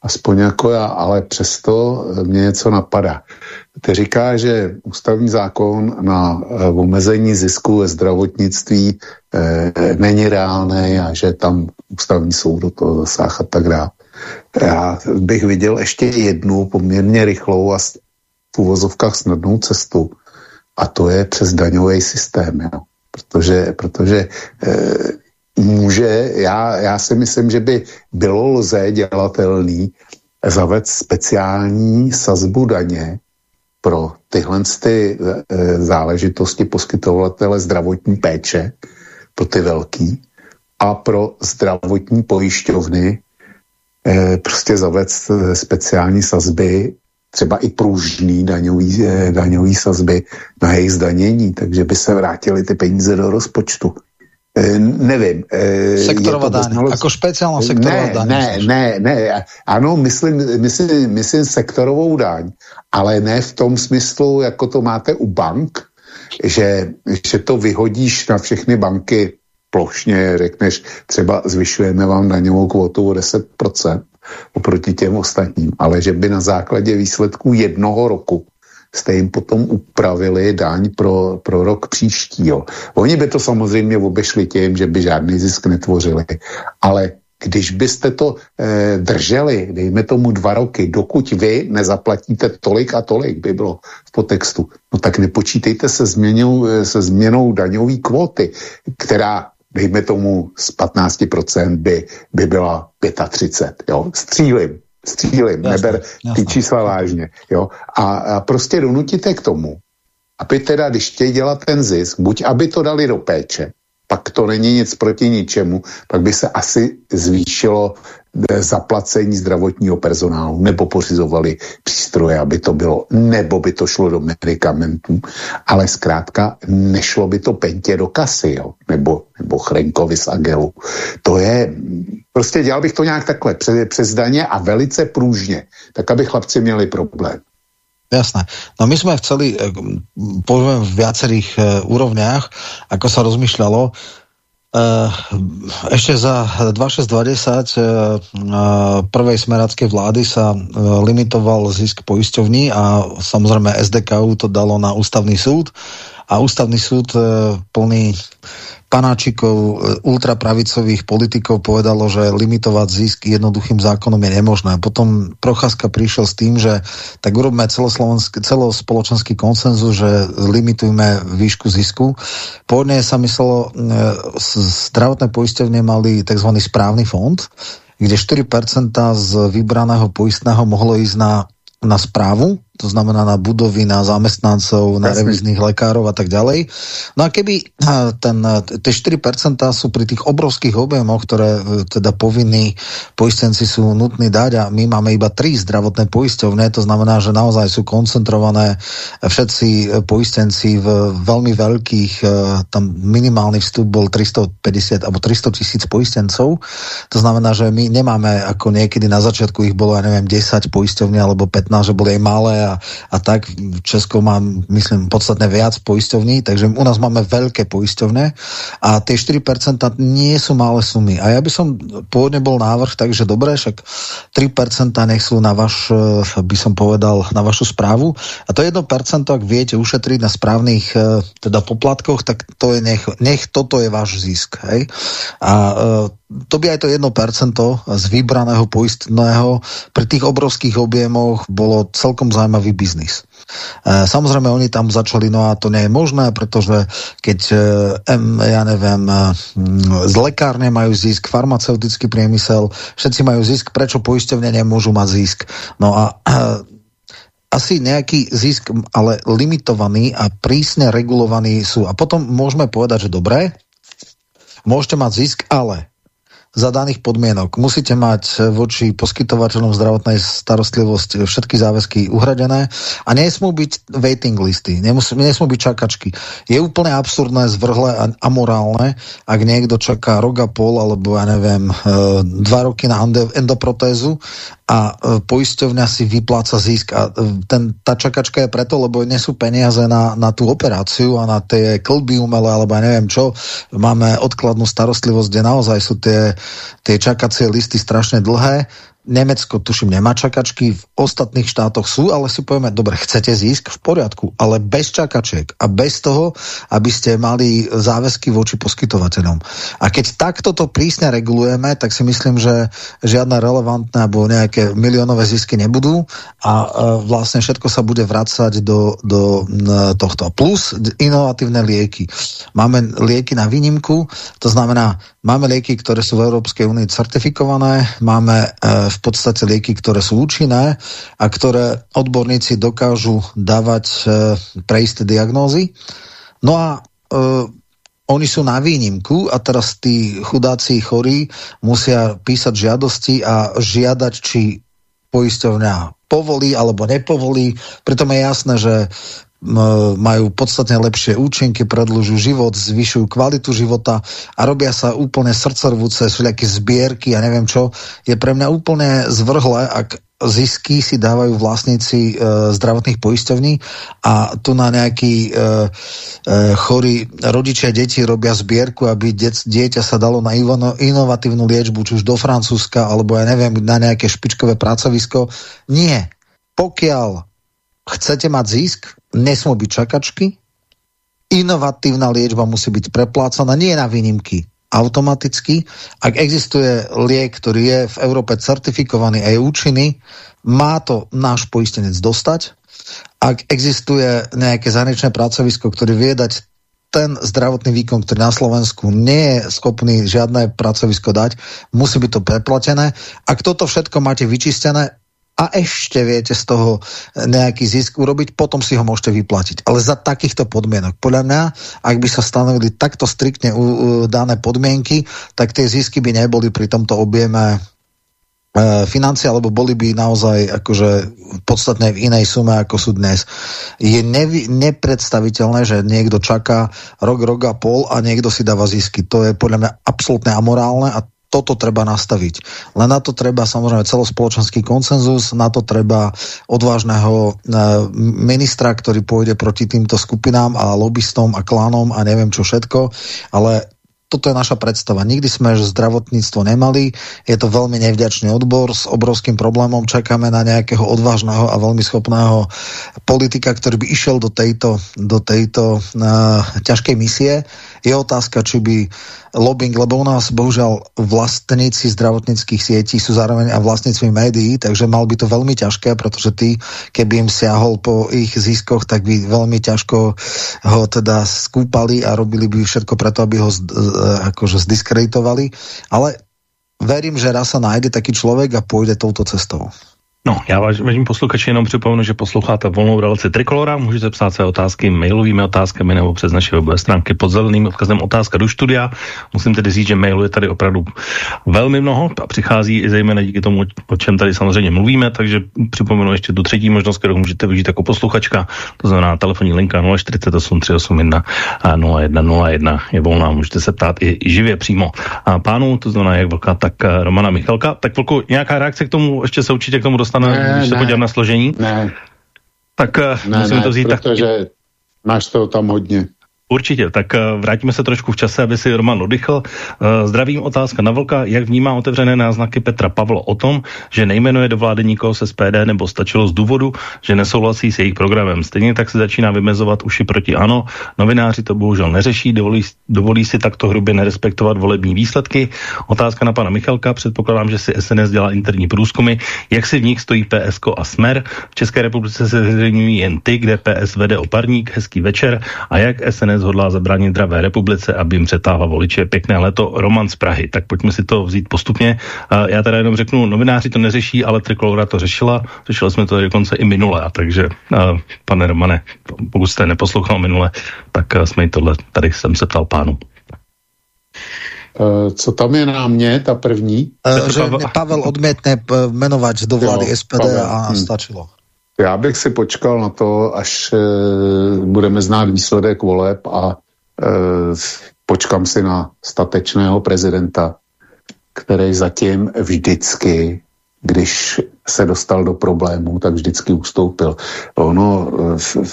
aspoň jako já, ale přesto mě něco napadá. Ty říká, že ústavní zákon na eh, omezení zisku ve zdravotnictví e, není reálný a že tam ústavní soud do toho zasáh a tak dále. Já bych viděl ještě jednu poměrně rychlou a v úvozovkách snadnou cestu a to je přes daňový systém. Jo. Protože, protože e, může, já, já si myslím, že by bylo lze dělatelný zavést speciální sazbu daně pro tyhle ty e, záležitosti poskytovatele zdravotní péče, pro ty velký, a pro zdravotní pojišťovny e, prostě zavést e, speciální sazby, třeba i pružný daňový, daňový sazby na jejich zdanění, takže by se vrátily ty peníze do rozpočtu. E, nevím. E, sektorová daň, jako špeciálna sektorová ne, daň. Ne, ne, ne, ano, myslím, myslím, myslím sektorovou daň, ale ne v tom smyslu, jako to máte u bank, že, že to vyhodíš na všechny banky plošně, řekneš, třeba zvyšujeme vám daňovou kvotu o 10% oproti těm ostatním, ale že by na základě výsledků jednoho roku jste jim potom upravili daň pro, pro rok příští. Jo. Oni by to samozřejmě obešli tím, že by žádný zisk netvořili, ale když byste to eh, drželi, dejme tomu dva roky, dokud vy nezaplatíte tolik a tolik, by bylo v potextu, no tak nepočítejte se změnou, eh, se změnou daňové kvóty, která dejme tomu z 15% by, by byla 35, jo, střílim, střílim, jasne, neber jasne. ty čísla vážně, jo, a, a prostě donutíte k tomu, aby teda, když chtějí dělat ten zisk, buď aby to dali do péče, pak to není nic proti ničemu, pak by se asi zvýšilo eh, zaplacení zdravotního personálu, nebo pořizovali přístroje, aby to bylo, nebo by to šlo do medicamentů, ale zkrátka nešlo by to pentě do kasy, jo? Nebo, nebo Chrenkovi z Agelu. To je, prostě dělal bych to nějak takhle, přes, přes daně a velice průžně, tak aby chlapci měli problém. Jasné. No my sme chceli, eh, poviem v viacerých uh, úrovniach, ako sa rozmýšľalo, Uh, ešte za 2620 uh, prvej smerackej vlády sa limitoval zisk poisťovní a samozrejme SDKU to dalo na ústavný súd a ústavný súd uh, plný panáčikov e, ultrapravicových politikov povedalo, že limitovať zisk jednoduchým zákonom je nemožné. Potom Procházka prišiel s tým, že tak urobme celospoločenský konsenzus, že limitujme výšku zisku. Pôvodne sa myslelo, e, zdravotné poisťovne mali tzv. správny fond, kde 4% z vybraného poistného mohlo ísť na, na správu to znamená na budovy, na zamestnancov, na revizných lekárov a tak ďalej. No a keby ten, tie 4% sú pri tých obrovských objemoch, ktoré e, teda povinní poistenci sú nutní dať a my máme iba tri zdravotné poisťovne, to znamená, že naozaj sú koncentrované všetci poistenci v veľmi veľkých, tam minimálny vstup bol 350 alebo 300 tisíc poistencov, to znamená, že my nemáme ako niekedy na začiatku ich bolo, ja neviem, 10 poisťovní alebo 15, že boli aj malé a, a tak. Česko má, myslím, podstatne viac poisťovní, takže u nás máme veľké poisťovne a tie 4% nie sú malé sumy. A ja by som pôvodne bol návrh, takže dobre, však 3% nech sú na vaš, eh, by som povedal, na vašu správu. A to 1%, ak viete ušetriť na správnych eh, teda poplatkoch, tak to je nech, nech toto je váš zisk. Hej? A eh, to by aj to 1% z vybraného poistného pri tých obrovských objemoch bolo celkom zaujímavý biznis. E, samozrejme, oni tam začali, no a to nie je možné, pretože keď, e, ja neviem, e, z lekárne majú zisk, farmaceutický priemysel, všetci majú zisk, prečo poisťovne nemôžu mať zisk? No a asi nejaký zisk, ale limitovaný a prísne regulovaný sú. A potom môžeme povedať, že dobré, môžete mať zisk, ale za daných podmienok. Musíte mať voči poskytovateľom zdravotnej starostlivosti všetky záväzky uhradené a nesmú byť waiting listy, nemusú, nesmú byť čakačky. Je úplne absurdné, zvrhlé a amorálne, ak niekto čaká rok a pol alebo ja neviem, eh, dva roky na endoprotézu a eh, poisťovňa si vypláca zisk a ten, tá čakačka je preto, lebo nie sú peniaze na, na tú operáciu a na tie klby umelé alebo ja neviem čo. Máme odkladnú starostlivosť, kde naozaj sú tie tie čakacie listy strašne dlhé Nemecko, tuším, nemá čakačky, v ostatných štátoch sú, ale si povieme, dobre, chcete zisk v poriadku, ale bez čakačiek a bez toho, aby ste mali záväzky voči poskytovateľom. A keď takto to prísne regulujeme, tak si myslím, že žiadne relevantné alebo nejaké miliónové zisky nebudú a e, vlastne všetko sa bude vracať do, do tohto. Plus inovatívne lieky. Máme lieky na výnimku, to znamená, máme lieky, ktoré sú v Európskej únii certifikované, máme e, v podstate lieky, ktoré sú účinné a ktoré odborníci dokážu dávať e, pre isté diagnózy. No a e, oni sú na výnimku a teraz tí chudáci chorí musia písať žiadosti a žiadať, či poisťovňa povolí alebo nepovolí. Pritom je jasné, že majú podstatne lepšie účinky, predlžujú život, zvyšujú kvalitu života a robia sa úplne srdcervúce, sú nejaké zbierky a ja neviem čo. Je pre mňa úplne zvrhle, ak zisky si dávajú vlastníci e, zdravotných poisťovní a tu na nejaký e, e, chorí rodičia deti robia zbierku, aby det, dieťa sa dalo na inovatívnu liečbu, či už do Francúzska, alebo ja neviem, na nejaké špičkové pracovisko. Nie. Pokiaľ chcete mať zisk, nesmú byť čakačky, inovatívna liečba musí byť preplácaná, nie na výnimky, automaticky. Ak existuje liek, ktorý je v Európe certifikovaný a je účinný, má to náš poistenec dostať. Ak existuje nejaké zahraničné pracovisko, ktoré vie dať ten zdravotný výkon, ktorý na Slovensku nie je schopný žiadne pracovisko dať, musí byť to preplatené. Ak toto všetko máte vyčistené, a ešte viete z toho nejaký zisk urobiť, potom si ho môžete vyplatiť. Ale za takýchto podmienok. Podľa mňa, ak by sa stanovili takto striktne dané podmienky, tak tie zisky by neboli pri tomto objeme e, financie, alebo boli by naozaj akože podstatne v inej sume, ako sú dnes. Je nevi, nepredstaviteľné, že niekto čaká rok, rok a pol a niekto si dáva zisky. To je podľa mňa absolútne amorálne a toto treba nastaviť. Len na to treba samozrejme celospoločenský konsenzus, na to treba odvážneho e, ministra, ktorý pôjde proti týmto skupinám a lobbystom a klánom a neviem čo všetko, ale toto je naša predstava. Nikdy sme zdravotníctvo nemali, je to veľmi nevďačný odbor s obrovským problémom, čakáme na nejakého odvážneho a veľmi schopného politika, ktorý by išiel do tejto, do tejto uh, ťažkej misie. Je otázka, či by lobbying, lebo u nás bohužiaľ vlastníci zdravotníckých sietí sú zároveň a vlastníctví médií, takže mal by to veľmi ťažké, pretože ty, keby im siahol po ich ziskoch, tak by veľmi ťažko ho teda skúpali a robili by všetko preto, aby ho z, akože zdiskreditovali. Ale verím, že raz sa nájde taký človek a pôjde touto cestou. No, já vážím posluchači jenom připomenu, že posloucháte volnou relaci Trikolora, můžete psát své otázky mailovými otázkami nebo přes naše webové stránky pod zeleným odkazem otázka do studia. Musím tedy říct, že mailu je tady opravdu velmi mnoho a přichází i zejména díky tomu, o čem tady samozřejmě mluvíme, takže připomenu ještě tu třetí možnost, kterou můžete využít jako posluchačka, to znamená telefonní linka 048 381 0101 je volná, můžete se ptát i živě přímo. A pánu, to znamená jak velká, tak Romana Michalka. Tak velkou nějaká reakce k tomu, ještě se určitě k tomu dostane, ne, když se podívám na složení. Ne. Tak uh, ne, musíme ne, to vzít protože tak... máš toho tam hodně. Určitě, tak eh, vrátíme se trošku v čase, aby si Roman oddychl. Eh, zdravím otázka na Vlka. Jak vnímá otevřené náznaky Petra Pavlo o tom, že nejmenuje do vlády nikoho se SPD nebo stačilo z důvodu, že nesouhlasí s jejich programem. Stejně tak se začíná vymezovat uši proti ANO. Novináři to bohužel neřeší, dovolí, dovolí si takto hrubě nerespektovat volební výsledky. Otázka na pana Michalka. Předpokládám, že si SNS dělá interní průzkumy. Jak si v nich stojí PSK a Smer? V České republice se zřejmě jen ty, kde PS vede oparník. Hezký večer. A jak SNS dnes hodlá zabránit Dravé republice, aby jim přetáhla voliče. Pěkné leto, Roman z Prahy. Tak pojďme si to vzít postupně. Já teda jenom řeknu, novináři to neřeší, ale Trikolora to řešila. Řešili jsme to dokonce i minule, takže pane Romane, pokud jste neposlouchal minule, tak jsme i tohle, tady jsem se ptal pánu. Uh, co tam je na mě, ta první? Uh, že Pavel odmětne jmenovat do vlády jo, SPD Pavel. a hmm. stačilo. Já bych si počkal na to, až e, budeme znát výsledek voleb a e, počkám si na statečného prezidenta, který zatím vždycky, když se dostal do problémů, tak vždycky ustoupil. Ono, e,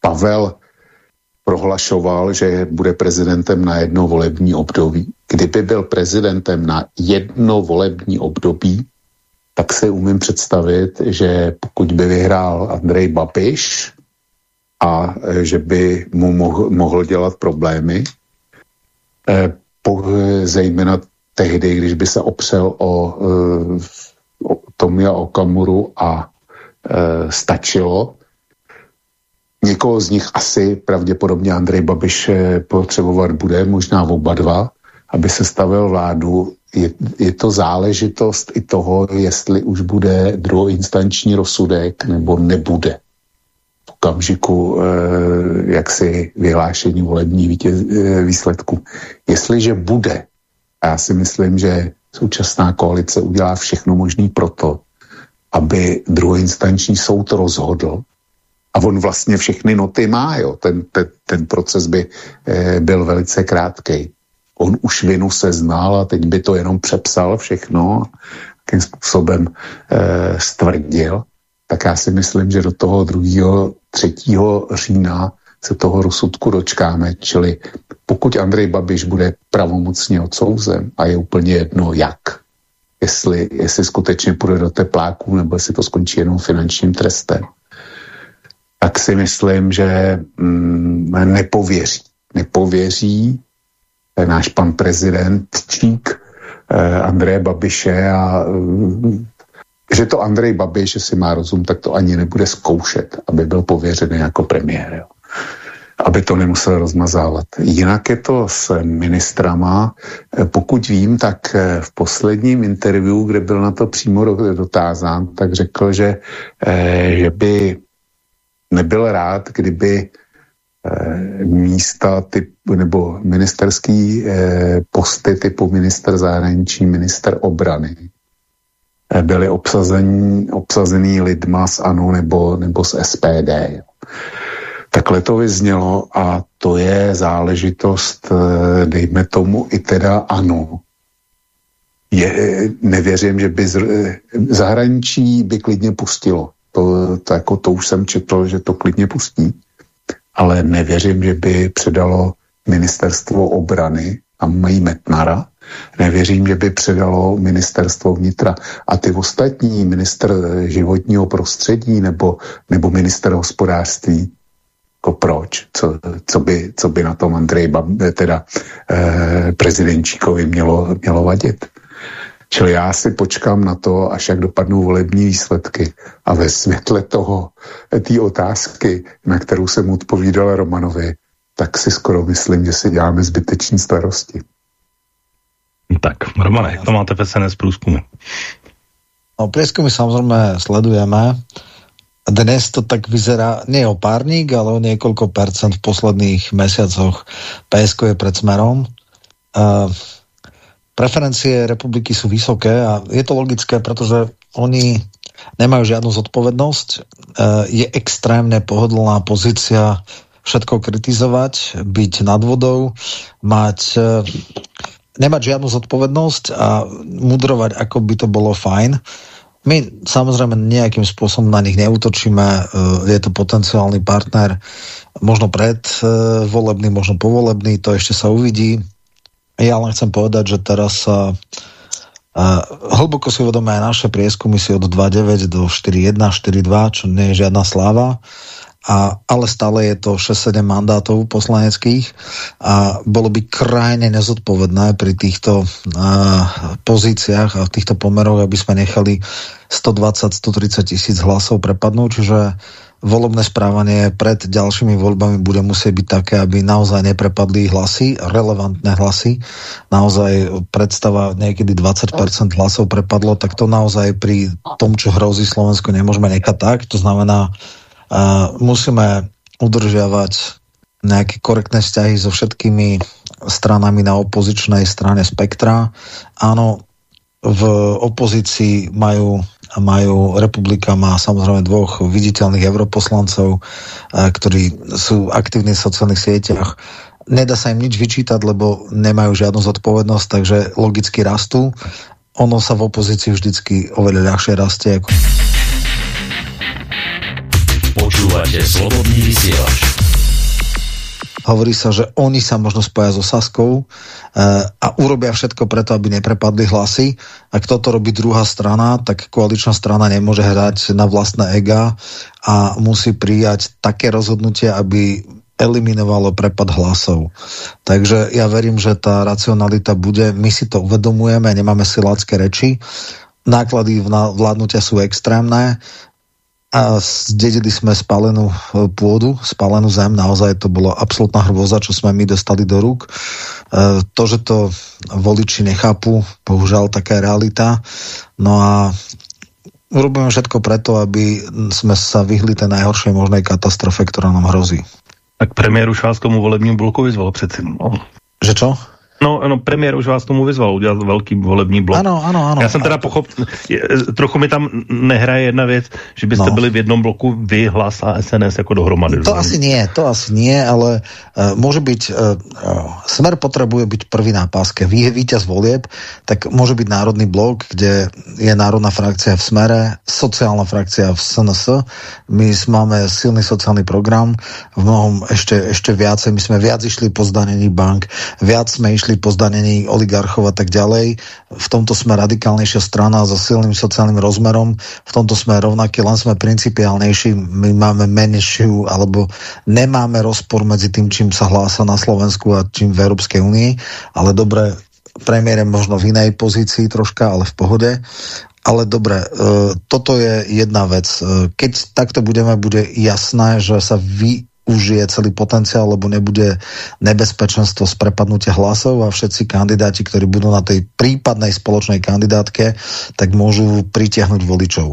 Pavel prohlašoval, že bude prezidentem na jedno volební období. Kdyby byl prezidentem na jedno volební období, tak si umím představit, že pokud by vyhrál Andrej Babiš a e, že by mu mohl, mohl dělat problémy, eh, zejména tehdy, když by se opřel o, eh, o Tomia Okamuru a eh, stačilo. Někoho z nich asi pravděpodobně Andrej Babiš potřebovat bude, možná oba dva, aby se stavil vládu je, je to záležitost i toho, jestli už bude druhoinstanční rozsudek nebo nebude v okamžiku eh, jaksi vyhlášení volební vítěz, eh, výsledku. Jestliže bude, a já si myslím, že současná koalice udělá všechno možné proto, aby druhoinstanční soud rozhodl, a on vlastně všechny noty má, jo. Ten, ten, ten proces by eh, byl velice krátký on už vinu seznal a teď by to jenom přepsal všechno, jakým způsobem e, stvrdil, tak já si myslím, že do toho 2. 3. října se toho rozsudku dočkáme, čili pokud Andrej Babiš bude pravomocně odsouzen a je úplně jedno jak, jestli, jestli skutečně půjde do tepláků nebo jestli to skončí jenom finančním trestem, tak si myslím, že mm, nepověří. Nepověří náš pan prezident Čík eh, Andreje Babiše a eh, že to Andrej Babiš, že si má rozum, tak to ani nebude zkoušet, aby byl pověřený jako premiér. Jo. Aby to nemusel rozmazávat. Jinak je to s ministrama. Eh, pokud vím, tak v posledním interview, kde byl na to přímo dotázán, tak řekl, že, že by nebyl rád, kdyby místa typ, nebo ministerský eh, posty typu minister zahraničí, minister obrany eh, byly obsazení, obsazený lidma z ANO nebo, nebo z SPD. Takhle to vyznělo a to je záležitost, dejme tomu i teda ANO. Je, nevěřím, že by z, zahraničí by klidně pustilo. To, to, jako, to už jsem četl, že to klidně pustí ale nevěřím, že by předalo ministerstvo obrany tam mají Metnara, nevěřím, že by předalo ministerstvo vnitra. A ty ostatní, minister životního prostředí nebo, nebo minister hospodářství, jako proč? Co, co, by, co by na tom Andrej Bab, teda eh, prezidentčíkovi mělo, mělo vadit? Čili já si počkám na to, až jak dopadnou volební výsledky a ve světle toho, té otázky, na kterou jsem odpovídal Romanovi, tak si skoro myslím, že si děláme zbyteční starosti. Tak, Romane, jak to máte v SNS průzkumu? No, prieskumy samozrejme sledujeme. Dnes to tak vyzerá nie o párnik, ale o niekoľko percent v posledných mesiacoch PSK je pred smerom. Uh, preferencie republiky sú vysoké a je to logické, pretože oni nemajú žiadnu zodpovednosť. Uh, je extrémne pohodlná pozícia všetko kritizovať, byť nad vodou, mať uh, nemať žiadnu zodpovednosť a mudrovať, ako by to bolo fajn. My samozrejme nejakým spôsobom na nich neutočíme, e, je to potenciálny partner, možno pred e, možno povolebný, to ešte sa uvidí. Ja len chcem povedať, že teraz sa hlboko si uvedomia aj naše prieskumy si od 2.9 do 4.1, 4.2, čo nie je žiadna sláva a, ale stále je to 6-7 mandátov poslaneckých a bolo by krajne nezodpovedné pri týchto a, pozíciách a v týchto pomeroch, aby sme nechali 120-130 tisíc hlasov prepadnúť, čiže volebné správanie pred ďalšími voľbami bude musieť byť také, aby naozaj neprepadli hlasy, relevantné hlasy. Naozaj predstava niekedy 20% hlasov prepadlo, tak to naozaj pri tom, čo hrozí Slovensku, nemôžeme nechať tak. To znamená, musíme udržiavať nejaké korektné vzťahy so všetkými stranami na opozičnej strane spektra. Áno, v opozícii majú, majú republika má samozrejme dvoch viditeľných europoslancov, ktorí sú aktívni v sociálnych sieťach. Nedá sa im nič vyčítať, lebo nemajú žiadnu zodpovednosť, takže logicky rastú. Ono sa v opozícii vždycky oveľa ľahšie rastie. Ako... Počúvate slobodný vysielač. Hovorí sa, že oni sa možno spoja so Saskou e, a urobia všetko preto, aby neprepadli hlasy. Ak toto robí druhá strana, tak koaličná strana nemôže hrať na vlastné ega a musí prijať také rozhodnutie, aby eliminovalo prepad hlasov. Takže ja verím, že tá racionalita bude, my si to uvedomujeme, nemáme silácké reči, náklady vládnutia sú extrémne, a zdedili sme spalenú e, pôdu, spalenú zem, naozaj to bolo absolútna hrôza, čo sme my dostali do rúk. E, to, že to voliči nechápu, bohužiaľ taká je realita. No a urobíme všetko preto, aby sme sa vyhli tej najhoršej možnej katastrofe, ktorá nám hrozí. Tak premiér už vás tomu volebnímu bloku vyzval přeci. No. Že čo? No, no, premiér už vás tomu vyzval udělat velký volební blok. Ano, ano, ano. Já jsem teda pochop, trochu mi tam nehraje jedna věc, že byste no. byli v jednom bloku vy, hlas a SNS jako dohromady. To asi nie, to asi nie, ale uh, môže byť, uh, Smer potrebuje byť prvý na páske. Vy víťaz volieb, tak môže byť národný blok, kde je národná frakcia v Smere, sociálna frakcia v SNS. My máme silný sociálny program, v mnohom ešte, ešte viacej, my sme viac išli po zdanení bank, viac sme išli išli po zdanení oligarchov a tak ďalej. V tomto sme radikálnejšia strana so silným sociálnym rozmerom, v tomto sme rovnaký, len sme principiálnejší, my máme menšiu, alebo nemáme rozpor medzi tým, čím sa hlása na Slovensku a čím v Európskej únii, ale dobre, premiér je možno v inej pozícii troška, ale v pohode. Ale dobre, e, toto je jedna vec. E, keď takto budeme, bude jasné, že sa vy užije celý potenciál, lebo nebude nebezpečenstvo z prepadnutia hlasov a všetci kandidáti, ktorí budú na tej prípadnej spoločnej kandidátke, tak môžu pritiahnuť voličov.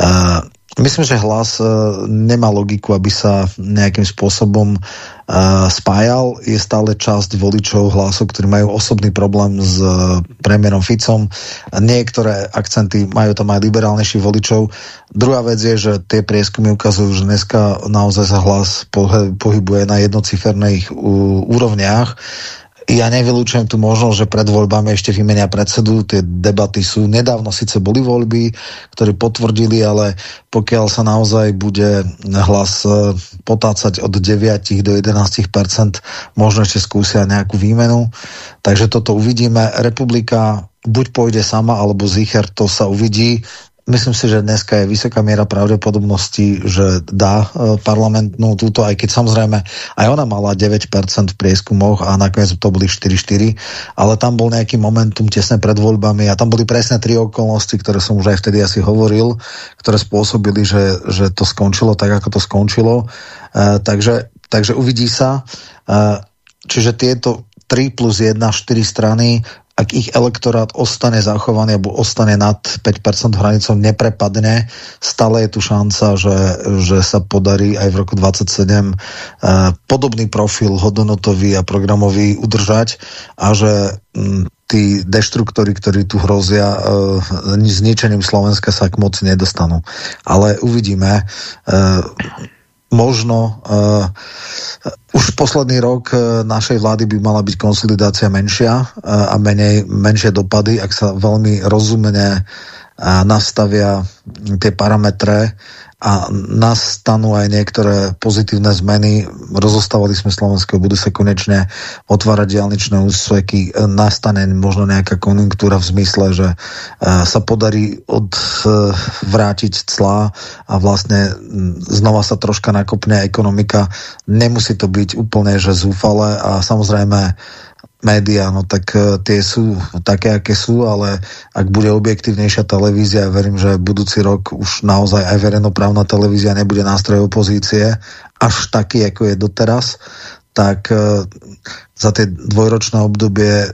Uh, Myslím, že hlas uh, nemá logiku, aby sa nejakým spôsobom uh, spájal. Je stále časť voličov hlasov, ktorí majú osobný problém s uh, premiérom Ficom. Niektoré akcenty majú tam aj liberálnejších voličov. Druhá vec je, že tie prieskumy ukazujú, že dneska naozaj sa hlas pohybuje na jednociferných úrovniach ja nevylučujem tu možnosť, že pred voľbami ešte vymenia predsedu. Tie debaty sú, nedávno síce boli voľby, ktoré potvrdili, ale pokiaľ sa naozaj bude hlas e, potácať od 9 do 11% možno ešte skúsia nejakú výmenu. Takže toto uvidíme. Republika buď pôjde sama, alebo Zicher, to sa uvidí. Myslím si, že dneska je vysoká miera pravdepodobnosti, že dá e, parlamentnú túto, aj keď samozrejme aj ona mala 9% v prieskumoch a nakoniec to boli 4-4, ale tam bol nejaký momentum tesne pred voľbami a tam boli presne tri okolnosti, ktoré som už aj vtedy asi hovoril, ktoré spôsobili, že, že to skončilo tak, ako to skončilo. E, takže, takže uvidí sa. E, čiže tieto 3 plus 1, 4 strany ak ich elektorát ostane zachovaný alebo ostane nad 5% hranicou, neprepadne, stále je tu šanca, že, že sa podarí aj v roku 27 eh, podobný profil hodnotový a programový udržať a že hm, tí deštruktory, ktorí tu hrozia uh, zničením Slovenska sa k moci nedostanú. Ale uvidíme. Uh, možno uh, už posledný rok uh, našej vlády by mala byť konsolidácia menšia uh, a menej, menšie dopady, ak sa veľmi rozumne uh, nastavia tie parametre a nastanú aj niektoré pozitívne zmeny. Rozostávali sme Slovensko, budú sa konečne otvárať diálničné úseky, nastane možno nejaká konjunktúra v zmysle, že e, sa podarí odvrátiť clá a vlastne znova sa troška nakopne ekonomika. Nemusí to byť úplne, že zúfale a samozrejme média, no tak uh, tie sú také, aké sú, ale ak bude objektívnejšia televízia, verím, že budúci rok už naozaj aj verejnoprávna televízia nebude nástroj opozície až taký, ako je doteraz, tak uh, za tie dvojročné obdobie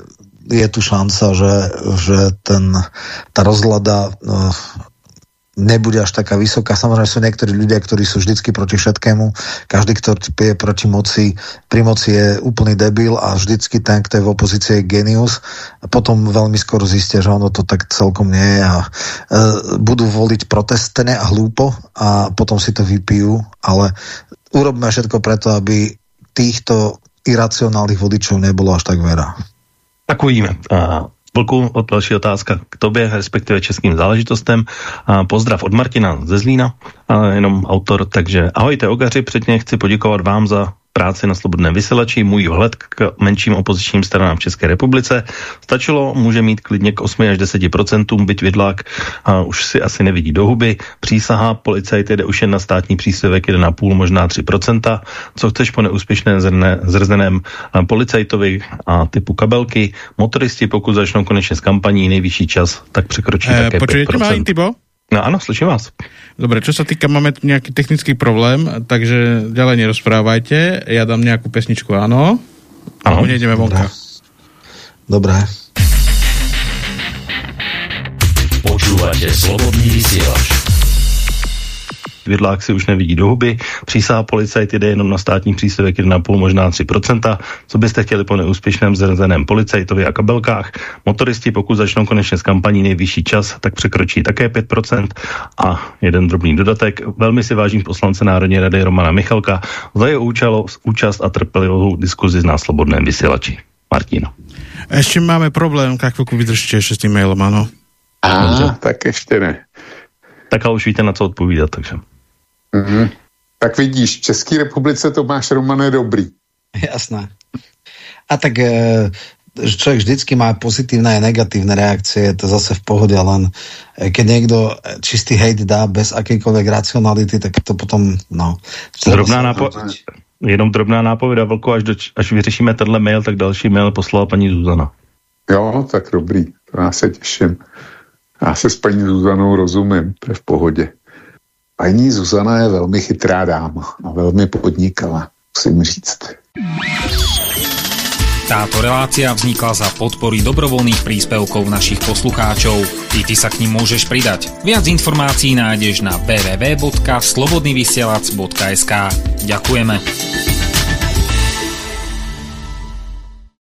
je tu šanca, že, že ten, tá rozhľada uh, nebude až taká vysoká. Samozrejme sú niektorí ľudia, ktorí sú vždycky proti všetkému. Každý, kto je proti moci, pri moci je úplný debil a vždycky ten, kto je v opozícii je genius. A potom veľmi skoro zistia, že ono to tak celkom nie je a e, budú voliť protestne a hlúpo a potom si to vypijú, ale urobme všetko preto, aby týchto iracionálnych vodičov nebolo až tak veľa. Tak uvidíme. Vlku, další otázka k tobě, respektive českým záležitostem. A pozdrav od Martina ze Zlína, a jenom autor, takže ahojte Ogaři, předně chci poděkovat vám za práci na Slobodném vysílači, můj vhled k menším opozičním stranám v České republice. Stačilo, může mít klidně k 8 až 10 byť vidlák a už si asi nevidí do huby. Přísaha policajt jde už jen na státní příspěvek 1,5, možná 3% Co chceš po neúspěšném zrzeném policajtovi a typu kabelky? Motoristi, pokud začnou konečně s kampaní, nejvyšší čas, tak překročí e, také Počujete ma, Intibo? No áno, slyším vás. Dobre, čo sa týka, máme tu nejaký technický problém, takže ďalej nerozprávajte. Ja dám nejakú pesničku, áno. Áno. Nejdeme vonka. Dobre. Počúvate Slobodný vysielač vidlák si už nevidí do huby, přísaha policajt jde jenom na státní příspěvek 1,5, možná 3%. Co byste chtěli po neúspěšném zrzeném policajtovi a kabelkách? Motoristi, pokud začnou konečně s kampaní nejvyšší čas, tak překročí také 5%. A jeden drobný dodatek. Velmi si vážím poslance Národní rady Romana Michalka za jeho účast a trpělivou diskuzi na slobodném vysielači. Martino. Ešte máme problém, tak chvíľku vydržte ešte s tým mailom, áno. Á, tak ešte ne. Tak ale už víte, na co odpovídat, takže. Mm-hmm. Tak vidíš, v České republice to máš, Romane, dobrý. Jasné. A tak e, človek vždycky má pozitívne a negatívne reakcie, to zase v pohode, len e, keď niekto čistý hejt dá bez akejkoľvek racionality, tak to potom, no. Drobná nápo- jenom drobná nápověda, Vlku, až, do, až vyřešíme tenhle mail, tak další mail poslala paní Zuzana. Jo, tak dobrý, to já se těším. Já se s paní Zuzanou rozumím, to je v pohodě. Paní Zuzana je velmi chytrá dáma a velmi podnikala, musím říct. Táto relácia vznikla za podpory dobrovoľných príspevkov našich poslucháčov. Ty, ty sa k ním môžeš pridať. Viac informácií nájdeš na www.slobodnyvysielac.sk Ďakujeme.